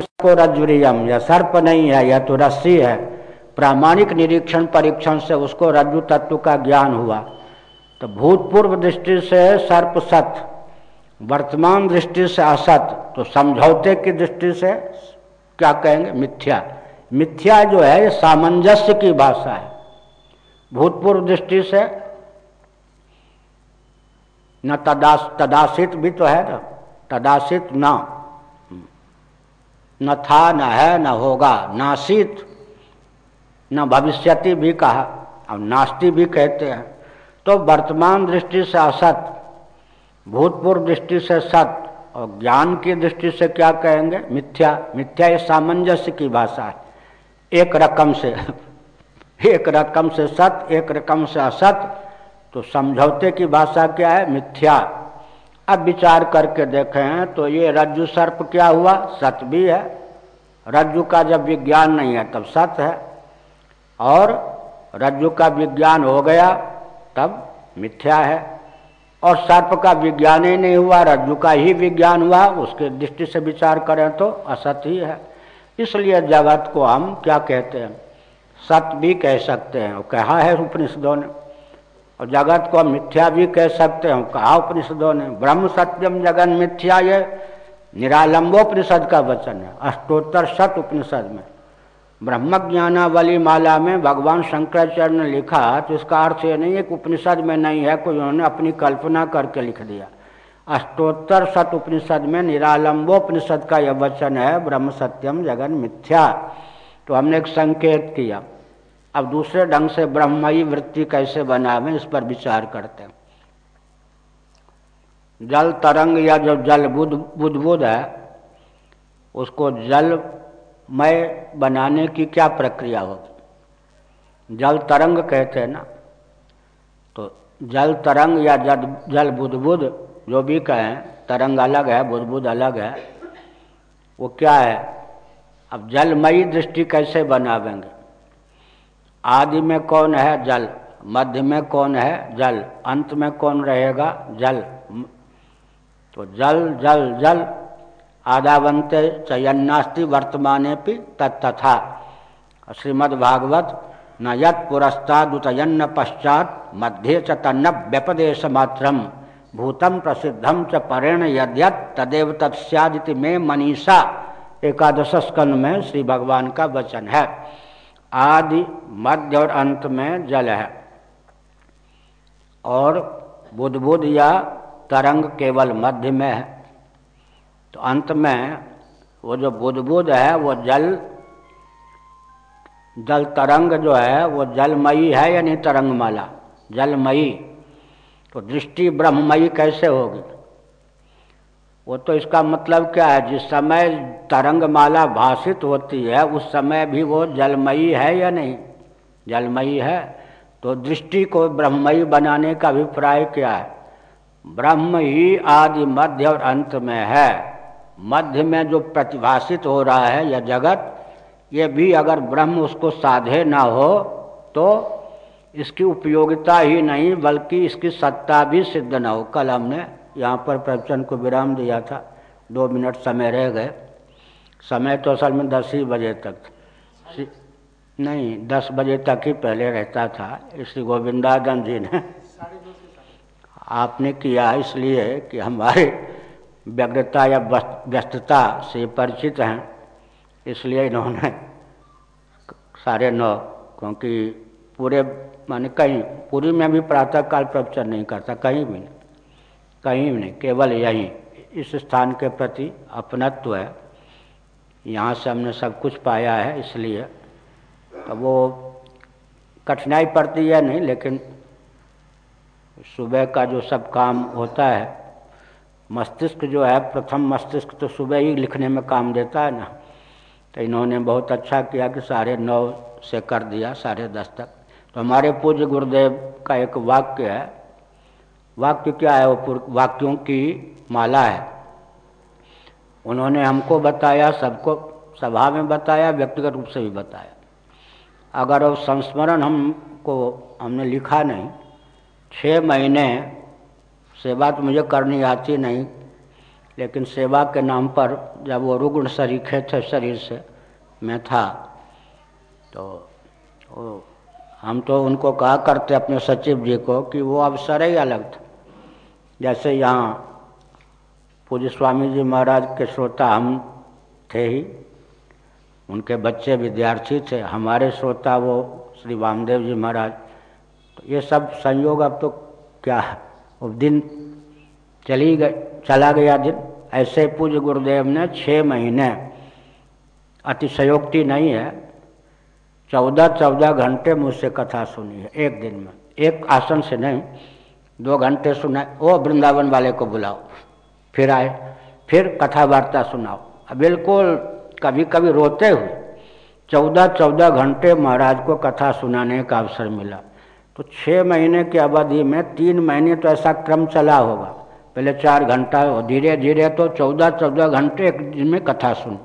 उसको रज्जुरियम या सर्प नहीं है, यह तो रस्सी है। प्रामाणिक निरीक्षण परीक्षण से उसको रज्जु तत्व का ज्ञान हुआ। तो भूतपूर्व दृष्टि से सर्प सत वर्तमान दृष्टि से असत तो समझौते की दृष्टि से क्या कहेंगे? मिथ्या। मिथ्या जो है, ये सामंजस्य की भाषा है। भूतपूर्व दृष्टि से न तदास, तदासित भी तो है ना। तदासित न। न था, न है, न होगा। नासित, न भविष्यति भी कहा। और नास्ति भी कहते हैं। तो वर्तमान दृष्टि से असत भूतपूर्व दृष्टि से सत और ज्ञान की दृष्टि से क्या कहेंगे? मिथ्या। मिथ्या ये सामंजस्य की भाषा है। एक रकम से एक रकम से सत, एक रकम से असत तो समझौते की भाषा क्या है? मिथ्या। अब विचार करके देखें तो ये रज्जु सर्प क्या हुआ? सत भी है। रज्जु का जब विज्ञान नहीं है, तब सत है। और रज्जु का विज्ञान हो गया, तब मिथ्या है। और सर्प का विज्ञान ही नहीं हुआ, रज्जु का ही विज्ञान हुआ, उसके दृष्टि से विचार करें तो असत ही है। इसलिए जगत को हम क्या कहते हैं? सत भी कह सकते हैं। कहा है उपनिषदों ने। और जगत को मिथ्या भी कह सकते हैं। कहा उपनिषदों ने। ब्रह्म सत्यम जगन मिथ्या ये निरालंबोपनिषद का वचन है। अष्टोत्तर सत उपनिषद में। ब्रह्म ज्ञानावली माला में भगवान शंकराचार्य ने लिखा तो इसका अर्थ ये नहीं है कि उपनिषद में नहीं है, कोई उन्होंने अपनी कल्पना करके लिख दिया। अष्टोत्तर सत उपनिषद में निरालंबोपनिषद का यह वचन है, ब्रह्म सत्यम जगन मिथ्या। तो हमने एक संकेत किया। अब दूसरे ढंग से ब्रह्मयी वृत्ति कैसे बनावे, इस पर विचार करते हैं। जल तरंग या जो जल बुद्ध बुद्ध है, उसको जल मय बनाने की क्या प्रक्रिया होगी जल तरंग कहते हैं ना? तो जल तरंग या जल जल बुद्ध जो भी कहें, तरंग अलग है बुद्ध अलग है, वो क्या है? अब जलमयी दृष्टि कैसे बनावेंगे? आदि में कौन है जल? मध्य में कौन है जल? अंत में कौन रहेगा? जल। तो जल जल जल आदावंते चयन्नास्ति वर्तमाने भी श्रीमद्भागवत, न यत पश्चात मध्य च तन्न व्यपदेश भूतम प्रसिद्धम च परेण यद्यत तदेव तत्स्यादिति में मनीषा। एकादश स्कंद में श्री भगवान का वचन है। आदि, मध्य और अंत में जल है। और बुद्ध बुद्ध या तरंग केवल मध्य में है। तो अंत में वो जो बुद्ध है, वो जल जल तरंग जो है, वो जलमयी है या नहीं तरंगमाला? जलमयी। तो दृष्टि ब्रह्ममयी कैसे होगी? वो तो इसका मतलब क्या है? जिस समय तरंगमाला भाषित होती है, उस समय भी वो जलमयी है या नहीं? जलमयी है। तो दृष्टि को ब्रह्ममयी बनाने का अभिप्राय क्या है? ब्रह्म ही आदि मध्य और अंत में है। मध्य में जो प्रतिभाषित हो रहा है यह जगत, ये भी अगर ब्रह्म उसको साधे ना हो तो इसकी उपयोगिता ही नहीं, बल्कि इसकी सत्ता भी सिद्ध न हो। कल हमने यहाँ पर प्रवचन को विराम दिया था। दो मिनट समय रह गए। समय तो असल में दस ही बजे तक नहीं, दस बजे तक ही पहले रहता था। श्री गोविंदादन जी ने। आपने किया इसलिए कि हमारे व्यग्रता या व्यस्तता से परिचित हैं, इसलिए इन्होंने साढ़े नौ, क्योंकि पूरे, माने कहीं, पूरी में भी प्रातःकाल प्रवचन नहीं करता, कहीं भी नहीं। कहीं भी नहीं, केवल यहीं, इस स्थान के प्रति अपनत्व है। यहाँ से हमने सब कुछ पाया है, इसलिए। तो वो कठिनाई पड़ती है नहीं, लेकिन सुबह का जो सब काम होता है मस्तिष्क जो है, प्रथम मस्तिष्क तो सुबह ही लिखने में काम देता है ना। तो इन्होंने बहुत अच्छा किया कि साढ़े नौ से कर दिया, साढ़े दस तक। तो हमारे पूज्य गुरुदेव का एक वाक्य है। वाक्य क्या है वो वाक्यों की माला है। उन्होंने हमको बताया, सबको, सभा में बताया, व्यक्तिगत रूप से भी बताया। अगर वो संस्मरण हमको, हमने लिखा नहीं छः महीने सेवा तो मुझे करनी आती नहीं, लेकिन सेवा के नाम पर जब वो रुग्ण सरीखे थे शरीर से, मैं था तो वो, हम तो उनको कहा करते अपने सचिव जी को कि वो अवसर ही अलग था। जैसे यहाँ पूज्य स्वामी जी महाराज के श्रोता हम थे ही, उनके बच्चे विद्यार्थी थे, हमारे श्रोता वो श्री वामदेव जी महाराज तो ये सब संयोग अब तो क्या है? वो दिन चली गए, चला गया दिन। ऐसे पूज्य गुरुदेव ने छः महीने अतिशयोक्ति नहीं है। चौदह चौदह घंटे मुझसे कथा सुनी है, एक दिन में। एक आसन से नहीं, दो घंटे सुनाए वो वृंदावन वाले को बुलाओ, फिर आए, फिर कथा वार्ता सुनाओ बिल्कुल कभी कभी रोते हुए चौदह चौदह घंटे महाराज को कथा सुनाने का अवसर मिला। तो छः महीने की अवधि में तीन महीने तो ऐसा क्रम चला होगा। पहले चार घंटा धीरे धीरे तो चौदह चौदह घंटे एक दिन में कथा सुन।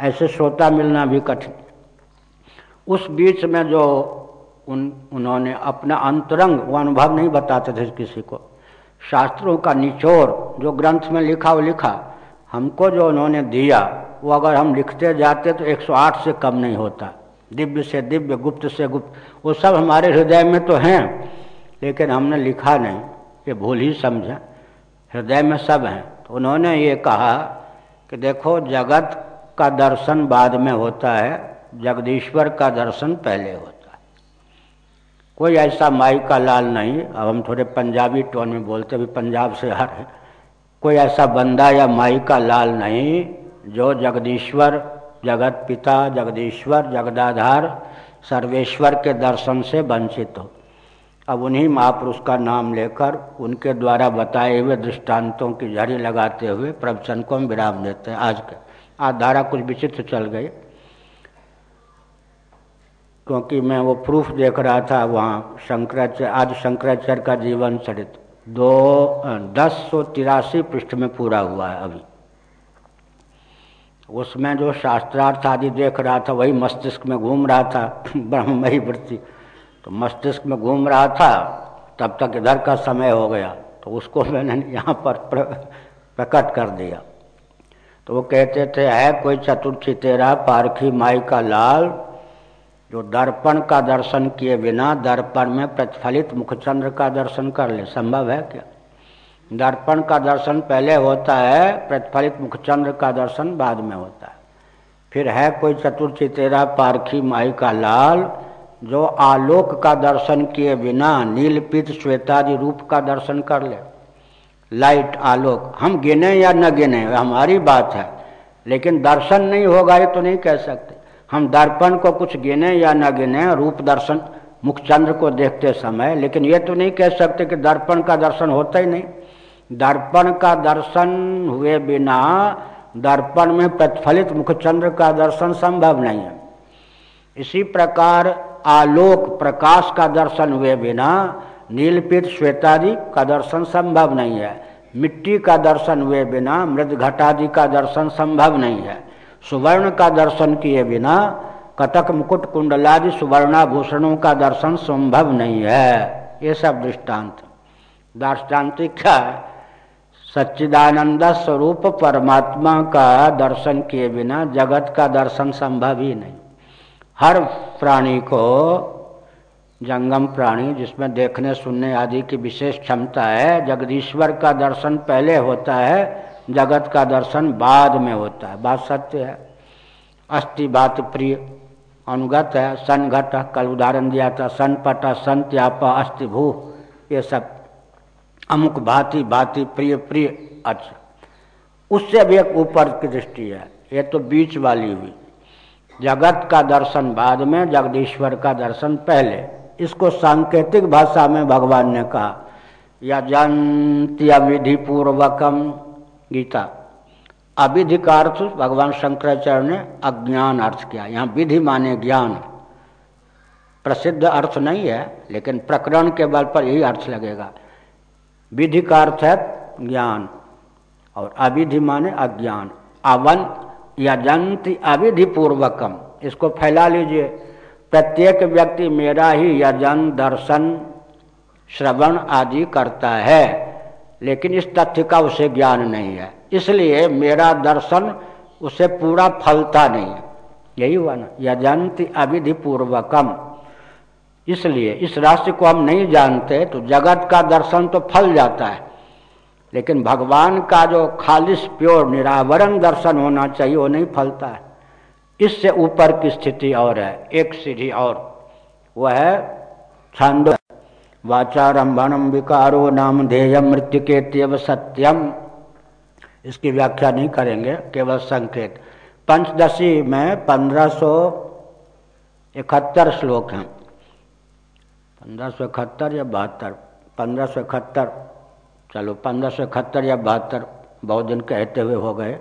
ऐसे श्रोता मिलना भी कठिन। उस बीच में जो उन, उन्होंने अपना अंतरंग वो अनुभव नहीं बताते थे किसी को। शास्त्रों का निचोर जो ग्रंथ में लिखा वो लिखा। हमको जो उन्होंने दिया, वो अगर हम लिखते जाते तो 108 से कम नहीं होता। दिव्य से दिव्य, गुप्त से गुप्त। वो सब हमारे हृदय में तो हैं, लेकिन हमने लिखा नहीं। ये भूल ही समझा। हृदय में सब हैं। तो उन्होंने ये कहा कि देखो, जगत का दर्शन बाद में होता है, जगदीश्वर का दर्शन पहले होता है। कोई ऐसा माई का लाल नहीं। अब हम थोड़े पंजाबी टोन में बोलते भी पंजाब से हर है कोई ऐसा बंदा या माई का लाल नहीं, जो जगदीश्वर जगत पिता, जगदीश्वर, जगदाधार, सर्वेश्वर के दर्शन से वंचित हो। अब उन्हीं महापुरुष का नाम लेकर उनके द्वारा बताए हुए दृष्टांतों की झड़ी लगाते हुए प्रवचन को हम विराम देते हैं। आज के आज धारा कुछ विचित्र चल गई। क्योंकि मैं वो प्रूफ देख रहा था वहाँ शंकराचार्य आज शंकराचार्य का जीवन चरित्र। दो दस सौ तिरासी पृष्ठ में पूरा हुआ है अभी। उसमें जो शास्त्रार्थ आदि देख रहा था, वही मस्तिष्क में घूम रहा था ब्रह्मयी वृत्ति। तो मस्तिष्क में घूम रहा था, तब तक इधर का समय हो गया। तो उसको मैंने यहाँ पर प्रकट कर दिया। तो वो कहते थे है कोई चतुर्थी तेरा, पारखी माई का लाल, जो दर्पण का दर्शन किए बिना, दर्पण में प्रतिफलित मुखचंद्र का दर्शन कर ले। संभव है क्या? दर्पण का दर्शन पहले होता है, प्रतिफलित मुखचंद्र का दर्शन बाद में होता है। फिर है कोई चतुर्थी तेरा पारखी माई का लाल, जो आलोक का दर्शन किए बिना नीलपित श्वेतादि रूप का दर्शन कर ले। लाइट, आलोक, हम गिने या न गिने हमारी बात है। लेकिन दर्शन नहीं होगा, ये तो नहीं कह सकते। हम दर्पण को कुछ गिने या न गिने, रूप दर्शन मुखचंद्र को देखते समय, लेकिन ये तो नहीं कह सकते कि दर्पण का दर्शन होता ही नहीं। दर्पण का दर्शन हुए बिना दर्पण में प्रतिफलित मुखचंद्र का दर्शन संभव नहीं है। इसी प्रकार आलोक प्रकाश का दर्शन हुए बिना नीलपीठ श्वेतादि का दर्शन संभव नहीं है। मिट्टी का दर्शन हुए बिना, मृद घटादि का दर्शन संभव नहीं है। सुवर्ण का दर्शन किए बिना कटक मुकुट कुंडलादि सुवर्णाभूषणों का दर्शन संभव नहीं है। ये सब दृष्टांत। दार्ष्टान्तिक क्या है? सच्चिदानंद स्वरूप परमात्मा का दर्शन किए बिना जगत का दर्शन संभव ही नहीं। हर प्राणी को, जंगम प्राणी, जिसमें देखने, सुनने आदि की विशेष क्षमता है, जगदीश्वर का दर्शन पहले होता है, जगत का दर्शन बाद में होता है। बात सत्य है। अस्थि बात प्रिय अनुगत है सन घट कल उदाहरण दिया था सन पट संत्याप अस्थि भू, ये सब अमुक भांति भांति, प्रिय प्रिय अच्छा। उससे भी एक ऊपर की दृष्टि है। ये तो बीच वाली हुई। जगत का दर्शन बाद में, जगदीश्वर का दर्शन पहले। इसको सांकेतिक भाषा में भगवान ने कहा या जंत्य विधि पूर्वकम गीता। अविधि का अर्थ, भगवान शंकराचार्य ने अज्ञान अर्थ किया। यहाँ विधि माने ज्ञान। प्रसिद्ध अर्थ नहीं है, लेकिन प्रकरण के बल पर यही अर्थ लगेगा। विधि का अर्थ है ज्ञान। और अविधि माने अज्ञान। अवन यजंती अविधि पूर्वकम इसको फैला लीजिए। प्रत्येक व्यक्ति मेरा ही यजन, दर्शन, श्रवण आदि करता है। लेकिन इस तथ्य का उसे ज्ञान नहीं है। इसलिए मेरा दर्शन उसे पूरा फलता नहीं है। यही हुआ ना। यजंती अविधि पूर्वकम इसलिए इस राशि को हम नहीं जानते तो जगत का दर्शन तो फल जाता है। लेकिन भगवान का जो खालिश, प्योर, निरावरण दर्शन होना चाहिए, वो नहीं फलता है। इससे ऊपर की स्थिति और है, एक सीढ़ी और। वह है छंद। वाचारंभणम विकारो नाम ध्येय मृत्यु के तेव सत्यम इसकी व्याख्या नहीं करेंगे, केवल संकेत। पंचदशी में पंद्रह सौ इकहत्तर श्लोक हैं। पंद्रह सौ इकहत्तर या बहत्तर? पंद्रह सौ इकहत्तर। चलो, पंद्रह सौ इकहत्तर या बहत्तर बहुत दिन कहते हुए हो गए।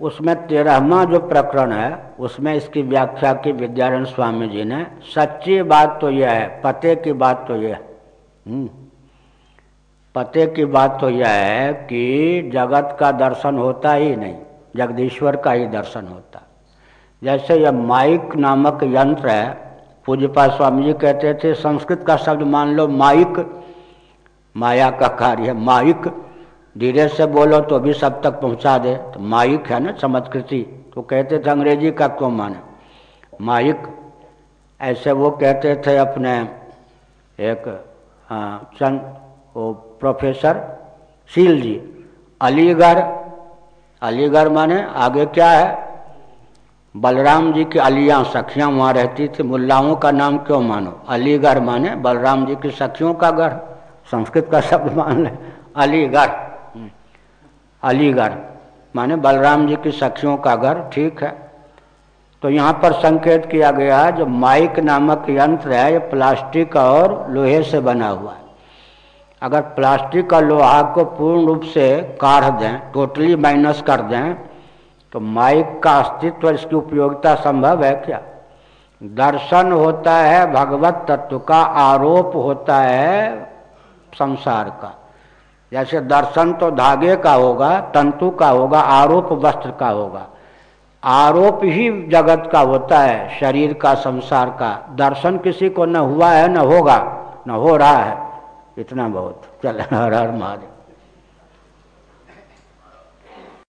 उसमें तेरहवा जो प्रकरण है, उसमें इसकी व्याख्या की विद्यारण स्वामी जी ने, सच्ची बात तो यह है, पते की बात तो यह हम्म। पते की बात तो यह है कि जगत का दर्शन होता ही नहीं, जगदीश्वर का ही दर्शन होता। जैसे यह माइक नामक यंत्र है पूज्यपा स्वामी जी कहते थे, संस्कृत का शब्द मान लो माइक। माया का कार्य है माइक। धीरे से बोलो तो भी सब तक पहुँचा दे। तो माइक है ना चमत्कृति। तो कहते थे, अंग्रेज़ी का क्यों माने? माइक। ऐसे वो कहते थे अपने एक चंद वो प्रोफेसर शील जी, अलीगढ़। अलीगढ़ माने आगे क्या है? बलराम जी की अलियाँ सखियाँ वहाँ रहती थी। मुल्लाओं का नाम क्यों मानो? अलीगढ़ माने बलराम जी की सखियों का गढ़ संस्कृत का शब्द मान ले। अलीगढ़। अलीगढ़ माने बलराम जी की सखियों का घर, ठीक है। तो यहाँ पर संकेत किया गया जो माइक नामक यंत्र है, ये प्लास्टिक और लोहे से बना हुआ है। अगर प्लास्टिक और लोहा को पूर्ण रूप से काढ़ दें, टोटली माइनस कर दें तो माइक का अस्तित्व इसकी उपयोगिता संभव है क्या? दर्शन होता है, भगवत तत्व का आरोप होता है संसार का। जैसे दर्शन तो धागे का होगा, तंतु का होगा, आरोप वस्त्र का होगा। आरोप ही जगत का होता है, शरीर का, संसार का। दर्शन किसी को न हुआ है, न होगा, न हो रहा है। इतना बहुत। चल, हर हर महादेव।